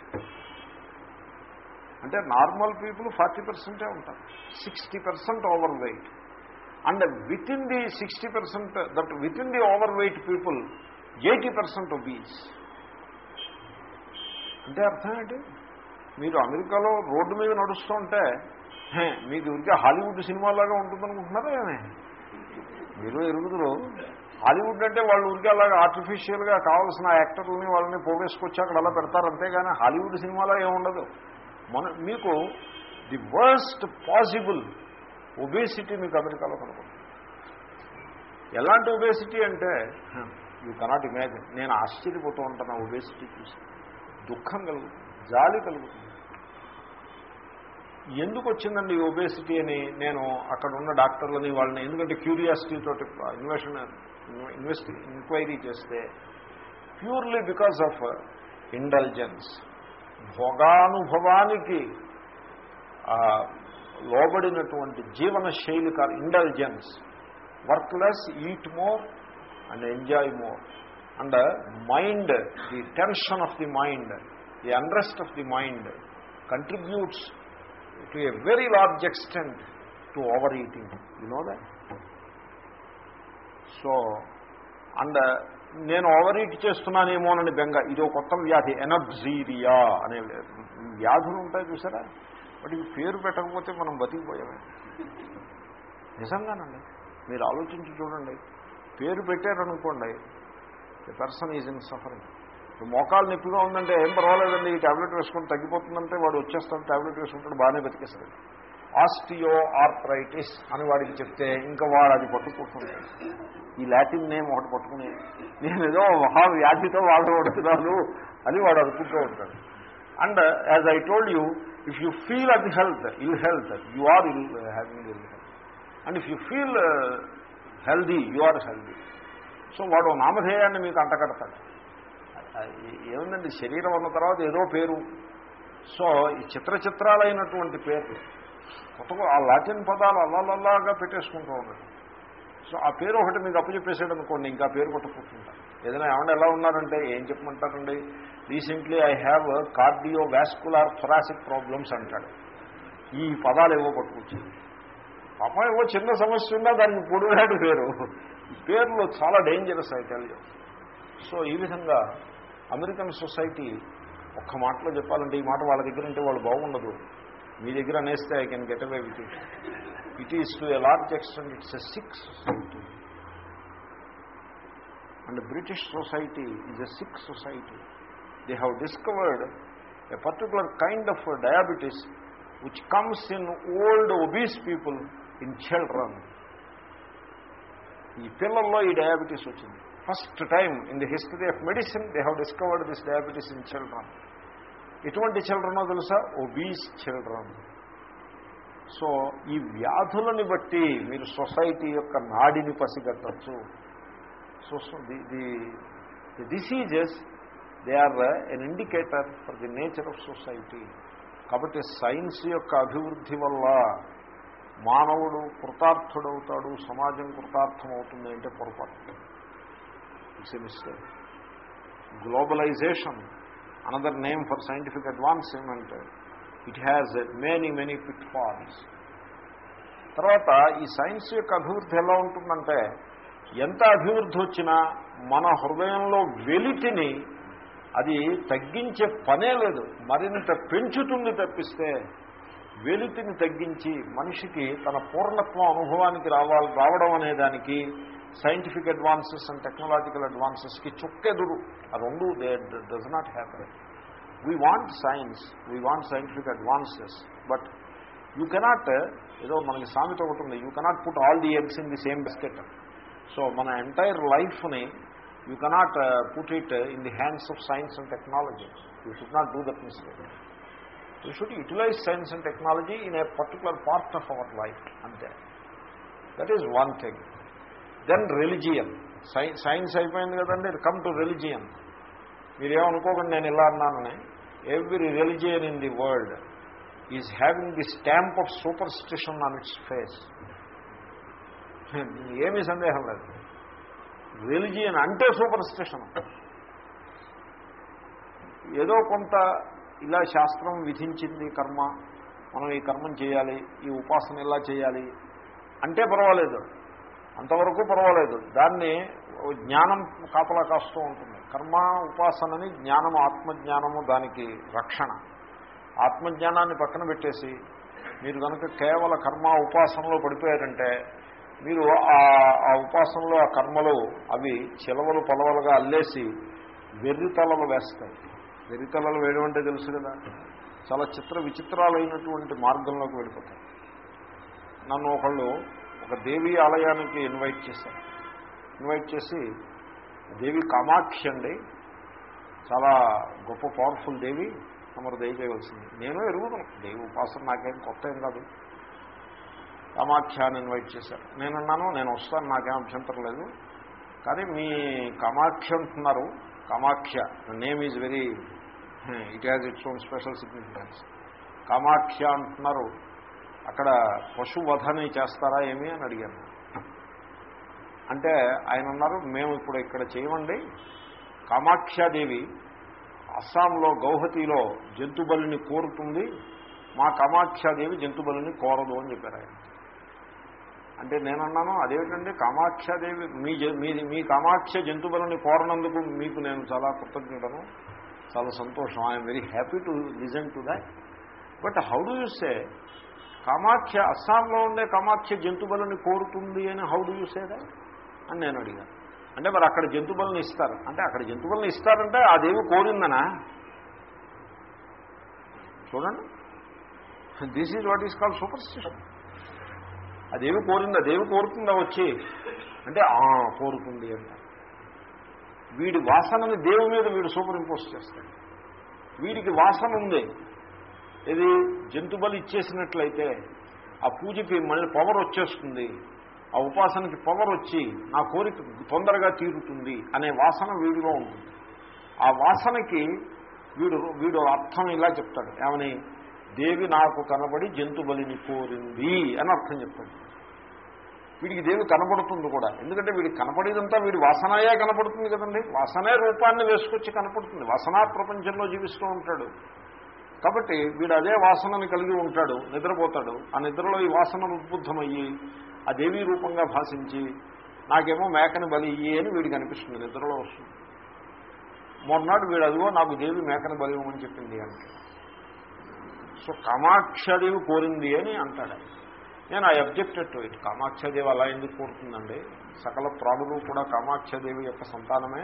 అంటే నార్మల్ పీపుల్ ఫార్టీ పర్సెంటే ఉంటారు. Sixty percent overweight. And within the sixty percent that within the overweight people eighty percent obese అంటే అర్థం ఏంటి? మీరు అమెరికాలో రోడ్డు మీద నడుస్తుంటే హే, మీకు ఊరికే హాలీవుడ్ సినిమాలాగా ఉంటుందనుకుంటున్నారా ఏమే? మీరు ఎరుగుదరు. హాలీవుడ్ అంటే వాళ్ళు ఊరికే అలాగే ఆర్టిఫిషియల్గా కావాల్సిన యాక్టర్లని వాళ్ళని పోగేసుకొచ్చి అక్కడ అలా పెడతారు అంతేగాని హాలీవుడ్ సినిమాలో ఏముండదు మన మీకు ది వర్స్ట్ పాసిబుల్ ఒబేసిటీ మీకు అమెరికాలో కనపడుతుంది. ఎలాంటి ఒబేసిటీ అంటే యూ కెనాట్ ఇమాజిన్ నేను ఆశ్చర్యపోతూ ఉంటాను ఒబేసిటీ చూసి. దుఃఖం కలుగుతుంది జాలి కలుగుతుంది. ఎందుకు వచ్చిందండి ఈ ఒబేసిటీ అని నేను అక్కడ ఉన్న డాక్టర్లని వాళ్ళని ఎందుకంటే క్యూరియాసిటీ తోటి ఇన్వెషన్ ఇన్వెస్ట్ ఎంక్వైరీ చేస్తే ప్యూర్లీ బికాజ్ ఆఫ్ ఇంటెలిజెన్స్ భోగానుభవానికి లోబడినటువంటి జీవన శైలి కాదు intelligence work less eat more and enjoy more and mind the tension of the mind the unrest of the mind contributes to a very large extent to overeating you know that so and uh, నేను over eat చేస్తున్నానేమోనని బెంగ ఇది ఒక కొత్త వ్యాధి ఎనబ్జీరియా అనే వ్యాధులు ఉంటాయి చూసారా? వాటికి పేరు పెట్టకపోతే మనం బతికిపోయామే. నిజంగానండి. మీరు ఆలోచించి చూడండి. పేరు పెట్టారనుకోండి the person is in suffering మోకాలు నొప్పిగా ఉందంటే ఏం పర్వాలేదండి ఈ టాబ్లెట్ వేసుకుని తగ్గిపోతుందంటే వాడు వచ్చేస్తాడు టాబ్లెట్ వేసుకుంటాడు బాగానే బతికేస్తాడు. ఆస్టియో ఆర్థరైటిస్ అని వాడికి చెప్తే ఇంకా వాడు అది పట్టుకుంటుంటాడు ఈ లాటిన్ నేమ్ ఒకటి పట్టుకుని నేను ఏదో మహా వ్యాధితో బాధపడుతున్నాను అని వాడు అనుకుంటూ ఉంటాడు. And as I told you if you feel at health ill health you are ill having ill health and if you feel healthy you are healthy so వాడు నామధేయాన్ని మీకు అంటగడతాడు. ఏముందండి? శరీరం అన్న తర్వాత ఏదో పేరు. సో ఈ చిత్ర చిత్రాలైనటువంటి పేర్లు. కొత్తగా ఆ లాటిన్ పదాలు అల్లల్లాగా పెట్టేసుకుంటూ ఉన్నాడు సో ఆ పేరు ఒకటి మీకు అప్పచెప్పేసాడు అనుకోండి ఇంకా పేరు పట్టుకుంటుంటారు ఏదైనా ఏమన్నా ఎలా ఉన్నారంటే ఏం చెప్పమంటారండి? Recently I have cardiovascular thoracic problems అంటాడు. ఈ పదాలు ఏవో పట్టుకొచ్చి పాప ఏవో చిన్న సమస్య ఉన్నా దానికి పొడుగాడు పేరు. పేర్లు చాలా డేంజరస్ అయితే సో ఈ విధంగా అమెరికన్ సొసైటీ ఒక్క మాటలో చెప్పాలంటే ఈ మాట వాళ్ళ దగ్గర ఉంటే వాళ్ళు బాగుండదు. మీ దగ్గర అనేస్తే I can get away with it it is to a large extent it's a sick society and British society is a sick society they have discovered a particular kind of diabetes which comes in old obese people in children ఈ పిల్లల్లో ఈ diabetes వచ్చింది. First time in the history of medicine they have discovered this diabetes in children ఎటువంటి చిల్డ్రనో తెలుసా? Obese children. So ఈ వ్యాధులని బట్టి మీరు సొసైటీ యొక్క నాడిని పసిగట్టచ్చు. So the the diseases they are an indicator for the nature of society. కాబట్టి science యొక్క అభివృద్ధి వల్ల మానవుడు కృతార్థుడవుతాడు సమాజం కృతార్థం అవుతుంది అంటే పొరపాటు. It's mistake globalization another name for scientific advancement it has many many pitfalls తర్వాత ఈ సైన్స్ యొక్క అభివృద్ధి ఎలా ఉంటుందంటే ఎంత అభివృద్ధి వచ్చినా మన హృదయంలో వెలితిని అది తగ్గించే పనే లేదు. మరింత పెంచుతుంది తప్పిస్తే వెలితిని తగ్గించి మనిషికి తన పూర్ణత్వం అనుభవానికి రావాలి రావడం అనే దానికి సైంటిఫిక్ అడ్వాన్సెస్ అండ్ టెక్నాలజికల్ అడ్వాన్సెస్కి చుక్కెదురు ఆ రెండు they does not happen we want science we want scientific advances but you cannot ఏదో మనకి సామెత ఒకటి ఉంది you cannot put all the eggs in the same biscuit so మన ఎంటైర్ లైఫ్ని you cannot put it in the hands of science and technology you should not do that mistake you should utilize science and technology in a particular part of our life అంతే that is one thing then religion. Science అయిపోయింది కదండి come to religion. మీరేమనుకోకండి నేను ఇలా అన్నానని. Every religion in the world is having the stamp of superstition on its face. ఏమీ సందేహం లేదు. Religion అంటే సూపర్ స్టిషన్ ఏదో కొంత ఇలా శాస్త్రం విధించింది కర్మ మనం ఈ కర్మం చేయాలి ఈ ఉపాసన ఇలా చేయాలి. అంటే పర్వాలేదు. అంతవరకు పర్వాలేదు. దాన్ని జ్ఞానం కాపలా కాస్తూ ఉంటుంది. కర్మ ఉపాసనని జ్ఞానము ఆత్మజ్ఞానము దానికి రక్షణ. ఆత్మజ్ఞానాన్ని పక్కన పెట్టేసి మీరు కనుక కేవల కర్మ ఉపాసనలో పడిపోయారంటే మీరు ఆ ఉపాసనలో ఆ కర్మలు అవి చిలవలు పొలవలుగా అల్లేసి వెర్రితలలు వేస్తాయి. వెర్రితలలు వేయడం అంటే తెలుసు కదా? చాలా చిత్ర విచిత్రాలైనటువంటి మార్గంలోకి వెళ్ళిపోతాయి. నన్ను ఒకళ్ళు ఒక దేవి ఆలయానికి ఇన్వైట్ చేశారు. ఇన్వైట్ చేసి దేవి కామాక్షి అండి. చాలా గొప్ప పవర్ఫుల్ దేవి. తమరు దయచేయవలసింది. నేను ఎరుగుతాను దేవి ఉపాసన నాకేం కొత్త ఏం కాదు. కామాఖ్య అని ఇన్వైట్ చేశారు నేనున్నాను నేను వస్తాను నాకేం అభ్యంతరం లేదు. కానీ మీ కామాఖ్య అంటున్నారు. Kamakhya name is very it has its own special significance Kamakhya అంటున్నారు. అక్కడ పశువధని చేస్తారా ఏమి అని అడిగాను. అంటే ఆయన అన్నారు మేము ఇప్పుడు ఇక్కడ చేయమండి. కామాఖ్యాదేవి అస్సాంలో గౌహతిలో జంతుబలిని కోరుతుంది. మా కామాఖ్యాదేవి జంతుబలిని కోరదు అని చెప్పారు ఆయన. అంటే నేనన్నాను అదేమిటండి? కామాఖ్యాదేవి మీ మీ మీ కామాఖ్య జంతుబలిని కోరనందుకు మీకు నేను చాలా కృతజ్ఞతను చాలా సంతోషం. I'm very happy to listen to that but how do you say Kamakhya అస్సాంలో ఉండే కామాఖ్య జంతుబలని కోరుతుంది అని హౌ డూ యూ సేదా అని నేను అడిగాను. అంటే మరి అక్కడ జంతుబలిని ఇస్తారు. అంటే అక్కడ జంతుబలను ఇస్తారంటే ఆ దేవి కోరిందనా? చూడండి. This is what is call superstition ఆ దేవి కోరిందా దేవి కోరుతుందా వచ్చి? అంటే కోరుతుంది అంట. వీడి వాసనని దేవు మీద వీడు సూపర్ ఇంపోజ్ చేస్తాడు. వీడికి వాసన ఉంది. ఇది జంతుబలి ఇచ్చేసినట్లయితే ఆ పూజకి మళ్ళీ పవర్ వచ్చేస్తుంది. ఆ ఉపాసనకి పవర్ వచ్చి నా కోరిక తొందరగా తీరుతుంది అనే వాసన వీడిలో ఉంటుంది. ఆ వాసనకి వీడు వీడు అర్థం ఇలా చెప్తాడు. ఏమని? దేవి నాకు కనబడి జంతు బలిని కోరింది అని అర్థం చెప్తాడు. వీడికి దేవి కనపడుతుంది కూడా. ఎందుకంటే వీడికి కనపడేదంతా వీడి వాసనయే కనపడుతుంది కదండి. వాసనే రూపాన్ని వేసుకొచ్చి కనపడుతుంది. వాసనా ప్రపంచంలో జీవిస్తూ ఉంటాడు. కాబట్టి వీడు అదే వాసనని కలిగి ఉంటాడు నిద్రపోతాడు. ఆ నిద్రలో ఈ వాసన ఉద్బుద్ధమయ్యి ఆ దేవీ రూపంగా భాషించి నాకేమో మేకని బలి ఇయ్యి అని వీడికి అనిపిస్తుంది నిద్రలో వస్తుంది. మొన్నటి వీడు అదిగో నాకు దేవి మేకని బలి ఇవ్వమని చెప్పింది అంటే సో కామాక్షదేవి కోరింది అని అంటాడు నేను I objected to it. Kamakshadevi అలా ఎందుకు కోరుతుందండి? సకల ప్రాణులు కూడా కామాక్షదేవి యొక్క సంతానమే.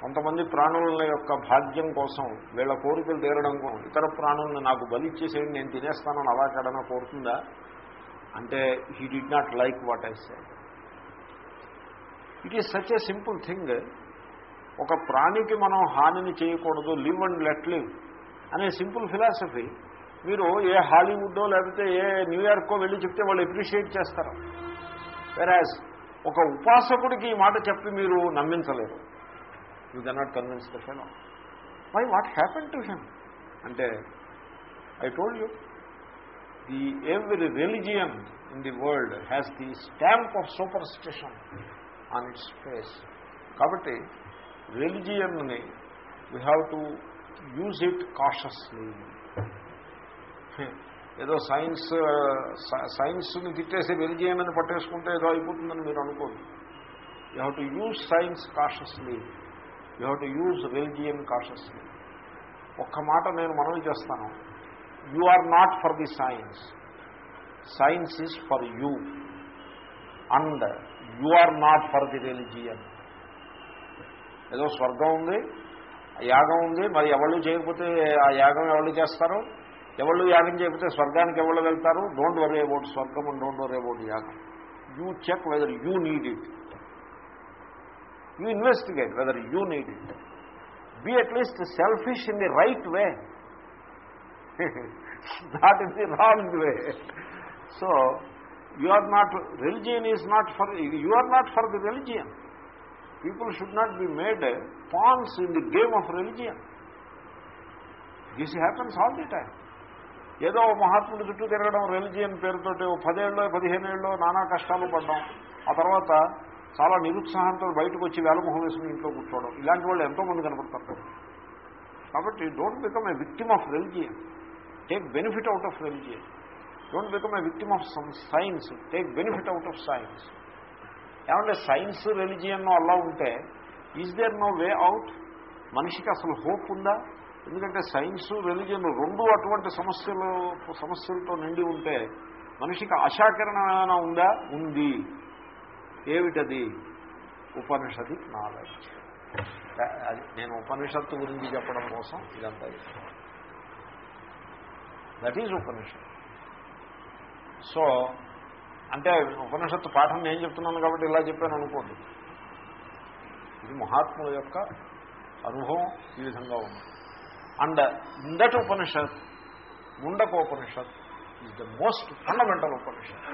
కొంతమంది ప్రాణుల యొక్క భాగ్యం కోసం వీళ్ళ కోరికలు తీరడం కోసం ఇతర ప్రాణులను నాకు బలి ఇచ్చేసేయండి నేను తినేస్తానని అలా కడనా కోరుతుందా? అంటే he did not like what I say it is such a simple thing ఒక ప్రాణికి మనం హానిని చేయకూడదు లివ్ అండ్ లెట్ లివ్ అనే సింపుల్ ఫిలాసఫీ మీరు ఏ హాలీవుడ్డో లేకపోతే ఏ న్యూయార్కో వెళ్ళి చెప్తే వాళ్ళు అప్రిషియేట్ చేస్తారు. వెరాజ్ ఒక ఉపాసకుడికి ఈ మాట చెప్పి మీరు నమ్మించలేరు. You cannot convince the fellow why what happen to him అంటే I told you the every religion in the world has the stamp of superstition on its face కాబట్టి రిలిజియన్ని we have to use it cautiously ఏదో science సైన్స్ని తిట్టేసి religion అని పట్టేసుకుంటే ఏదో అయిపోతుందని మీరు అనుకోదు you have to use science cautiously you have to use religion cautiously ఒక్క మాట నేను మనవి చేస్తాను. You are not for the science. Science is for you. And you are not for the religion. ఏదో స్వర్గం ఉంది యాగం ఉంది మరి ఎవళ్ళు చేయకపోతే ఆ యాగం ఎవరు చేస్తారు? ఎవళ్ళు యాగం చేయకపోతే స్వర్గానికి ఎవరు వెళ్తారు? డోంట్ వరీ అబౌట్ స్వర్గం అండ్ డోంట్ వరీ అబౌట్ యాగం. You check whether you need it. You investigate whether you need it be at least selfish in the right way not in the wrong way so you are not religion is not for you are not for the religion people should not be made pawns in the game of religion this happens all the time ఏదో మహాత్ముడి చుట్టూ తిరగడం religion పేరుతోటి ఓ పదిహేను పదిహేనేళ్ళలో నానా కష్టాలు పడ్డాం. ఆ తర్వాత చాలా నిరుత్సాహంతో బయటకు వచ్చి వేలమొహం వేసుకుని ఇంట్లో కూర్చోవడం. ఇలాంటి వాళ్ళు ఎంతోమంది కనపడతారు. కాబట్టి don't become a victim of religion take benefit out of religion don't become a victim of some science take benefit out of science ఏమంటే సైన్స్ రిలిజియన్ అలా ఉంటే is there no way out మనిషికి అసలు హోప్ ఉందా? ఎందుకంటే science religion రెండు అటువంటి సమస్యలు సమస్యలతో నిండి ఉంటే మనిషికి ఆశాకిరణం ఏమైనా ఉందా? ఉంది. ఏమిటది? ఉపనిషది నాలెడ్జ్. అది నేను ఉపనిషత్తు గురించి చెప్పడం కోసం ఇదంతా దట్ ఈజ్ ఉపనిషత్ సో అంటే ఉపనిషత్తు పాఠం నేను చెప్తున్నాను కాబట్టి ఇలా చెప్పాను అనుకోండి. ఇది మహాత్ముల యొక్క అనుభవం ఈ విధంగా ఉంది. And in Upanishad Mundakopanishad is the most fundamental Upanishad.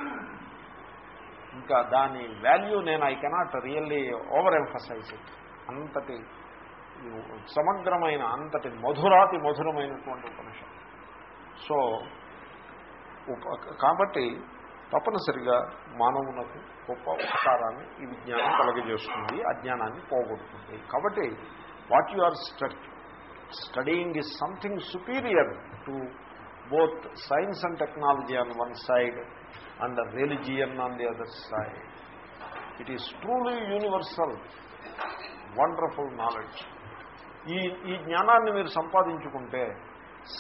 ఇంకా దాని వాల్యూ నేను I cannot really overemphasize it అంతటి సమగ్రమైన అంతటి మధురాతి మధురమైనటువంటి ఉపనిషత్తు. సో కాబట్టి తప్పనిసరిగా మానవునకు గొప్ప ఉపకారాన్ని ఈ విజ్ఞానం కలగజేస్తుంది అజ్ఞానాన్ని పోగొడుతుంది. కాబట్టి what you are study studying is something superior to both science and technology on one side and religion on the other side. It is truly universal wonderful knowledge ఈ ఈ జ్ఞానాన్ని మీరు సంపాదించుకుంటే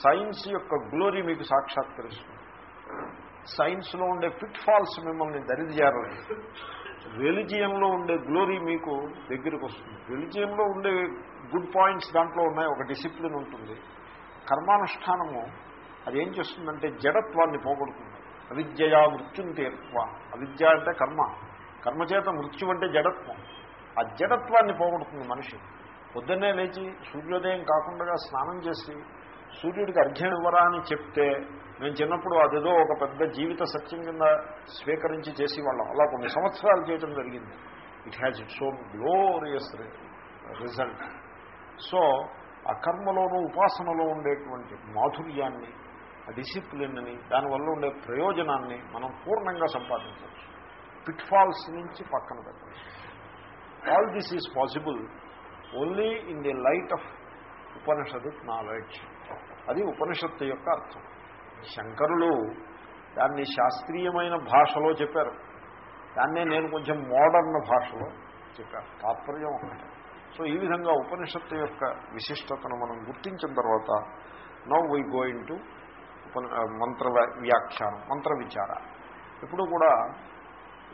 సైన్స్ యొక్క గ్లోరీ మీకు సాక్షాత్కరిస్తుంది సైన్స్లో ఉండే ఫిట్ ఫాల్స్ మిమ్మల్ని దరిదిజారలేదు రిలిజియన్లో ఉండే గ్లోరీ మీకు దగ్గరికి వస్తుంది. రిలిజియన్లో ఉండే గుడ్ పాయింట్స్ దాంట్లో ఉన్నాయి. ఒక డిసిప్లిన్ ఉంటుంది. కర్మానుష్ఠానము అది ఏం చేస్తుందంటే జడత్వాన్ని పోగొడుతుంది. అవిద్యయా మృత్యుని అవిద్య అంటే కర్మ. కర్మచేత మృత్యు అంటే జడత్వం. ఆ జడత్వాన్ని పోగొడుతుంది మనిషి. పొద్దున్నే లేచి సూర్యోదయం కాకుండా స్నానం చేసి సూర్యుడికి అర్ఘ్యం ఇవ్వరా అని చెప్తే మేము చిన్నప్పుడు అదేదో ఒక పెద్ద జీవిత సత్యం కింద స్వీకరించి చేసి వాళ్ళం. అలా కొన్ని సంవత్సరాలు చేయడం జరిగింది. It has its own glorious result so ఆ కర్మలోనూ ఉపాసనలో ఉండేటువంటి మాధుర్యాన్ని ఆ డిసిప్లిన్ని దానివల్ల ఉండే ప్రయోజనాన్ని మనం పూర్ణంగా సంపాదించవచ్చు. పిట్ ఫాల్స్ నుంచి పక్కన పెట్టవచ్చు. All this is possible only in the light of Upanishadic knowledge అది ఉపనిషత్తు యొక్క అర్థం. శంకరులు దాన్ని శాస్త్రీయమైన భాషలో చెప్పారు. దాన్నే నేను కొంచెం మోడర్న్ భాషలో చెప్పాను. తాత్పర్యం ఒకటి. సో ఈ విధంగా ఉపనిషత్తు యొక్క విశిష్టతను మనం గుర్తించిన తర్వాత నవ్ వై గోయింగ్ టు మంత్ర వ్యాఖ్యానం మంత్ర విచార. ఇప్పుడు కూడా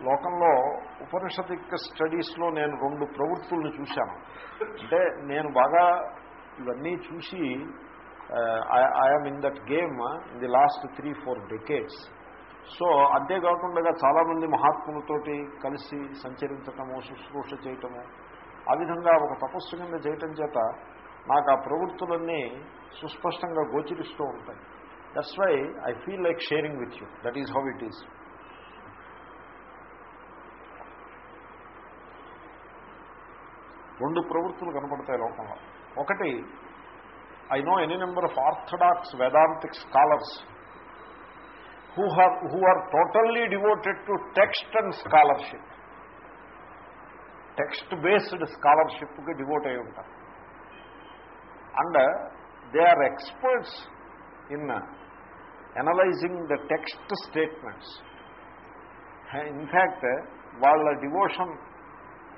లోకంలో ఉపనిషత్తిక స్టడీస్లో నేను రెండు ప్రవృత్తులను చూశాను. అంటే నేను బాగా ఇవన్నీ చూసి I'm in that game in the last three four decades. So అంతేకాకుండా చాలామంది మహాత్ములతోటి కలిసి సంచరించటము శుశ్రూష చేయటము ఆ విధంగా ఒక తపస్సు కింద చేయటం చేత నాకు ఆ ప్రవృత్తులన్నీ సుస్పష్టంగా గోచరిస్తూ ఉంటాయి. That's why I feel like sharing with you that is how it is రెండు ప్రవృత్తులు కనపడతాయి లోకంలో. ఒకటి I know any number of orthodox Vedantic scholars who are who are totally devoted to text and scholarship text based స్కాలర్షిప్కి devote అయి ఉంటారు. And they are experts in analyzing the text statements in fact వాళ్ళ devotion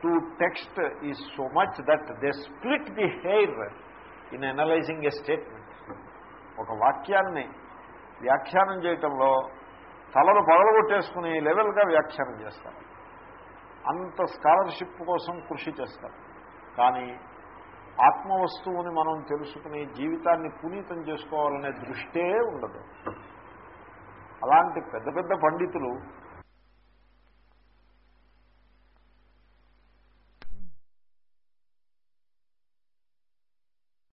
to text is so much that they split the hair in analyzing a statement ఒక వాక్యాన్ని వ్యాఖ్యానం చేయటంలో తలలు పగలగొట్టేసుకునే లెవెల్గా వ్యాఖ్యానం చేస్తారు. అంత స్కాలర్షిప్ కోసం కృషి చేస్తారు. కానీ ఆత్మవస్తువుని మనం తెలుసుకుని జీవితాన్ని పునీతం చేసుకోవాలనే దృష్టే ఉండదు. అలాంటి పెద్ద పెద్ద పండితులు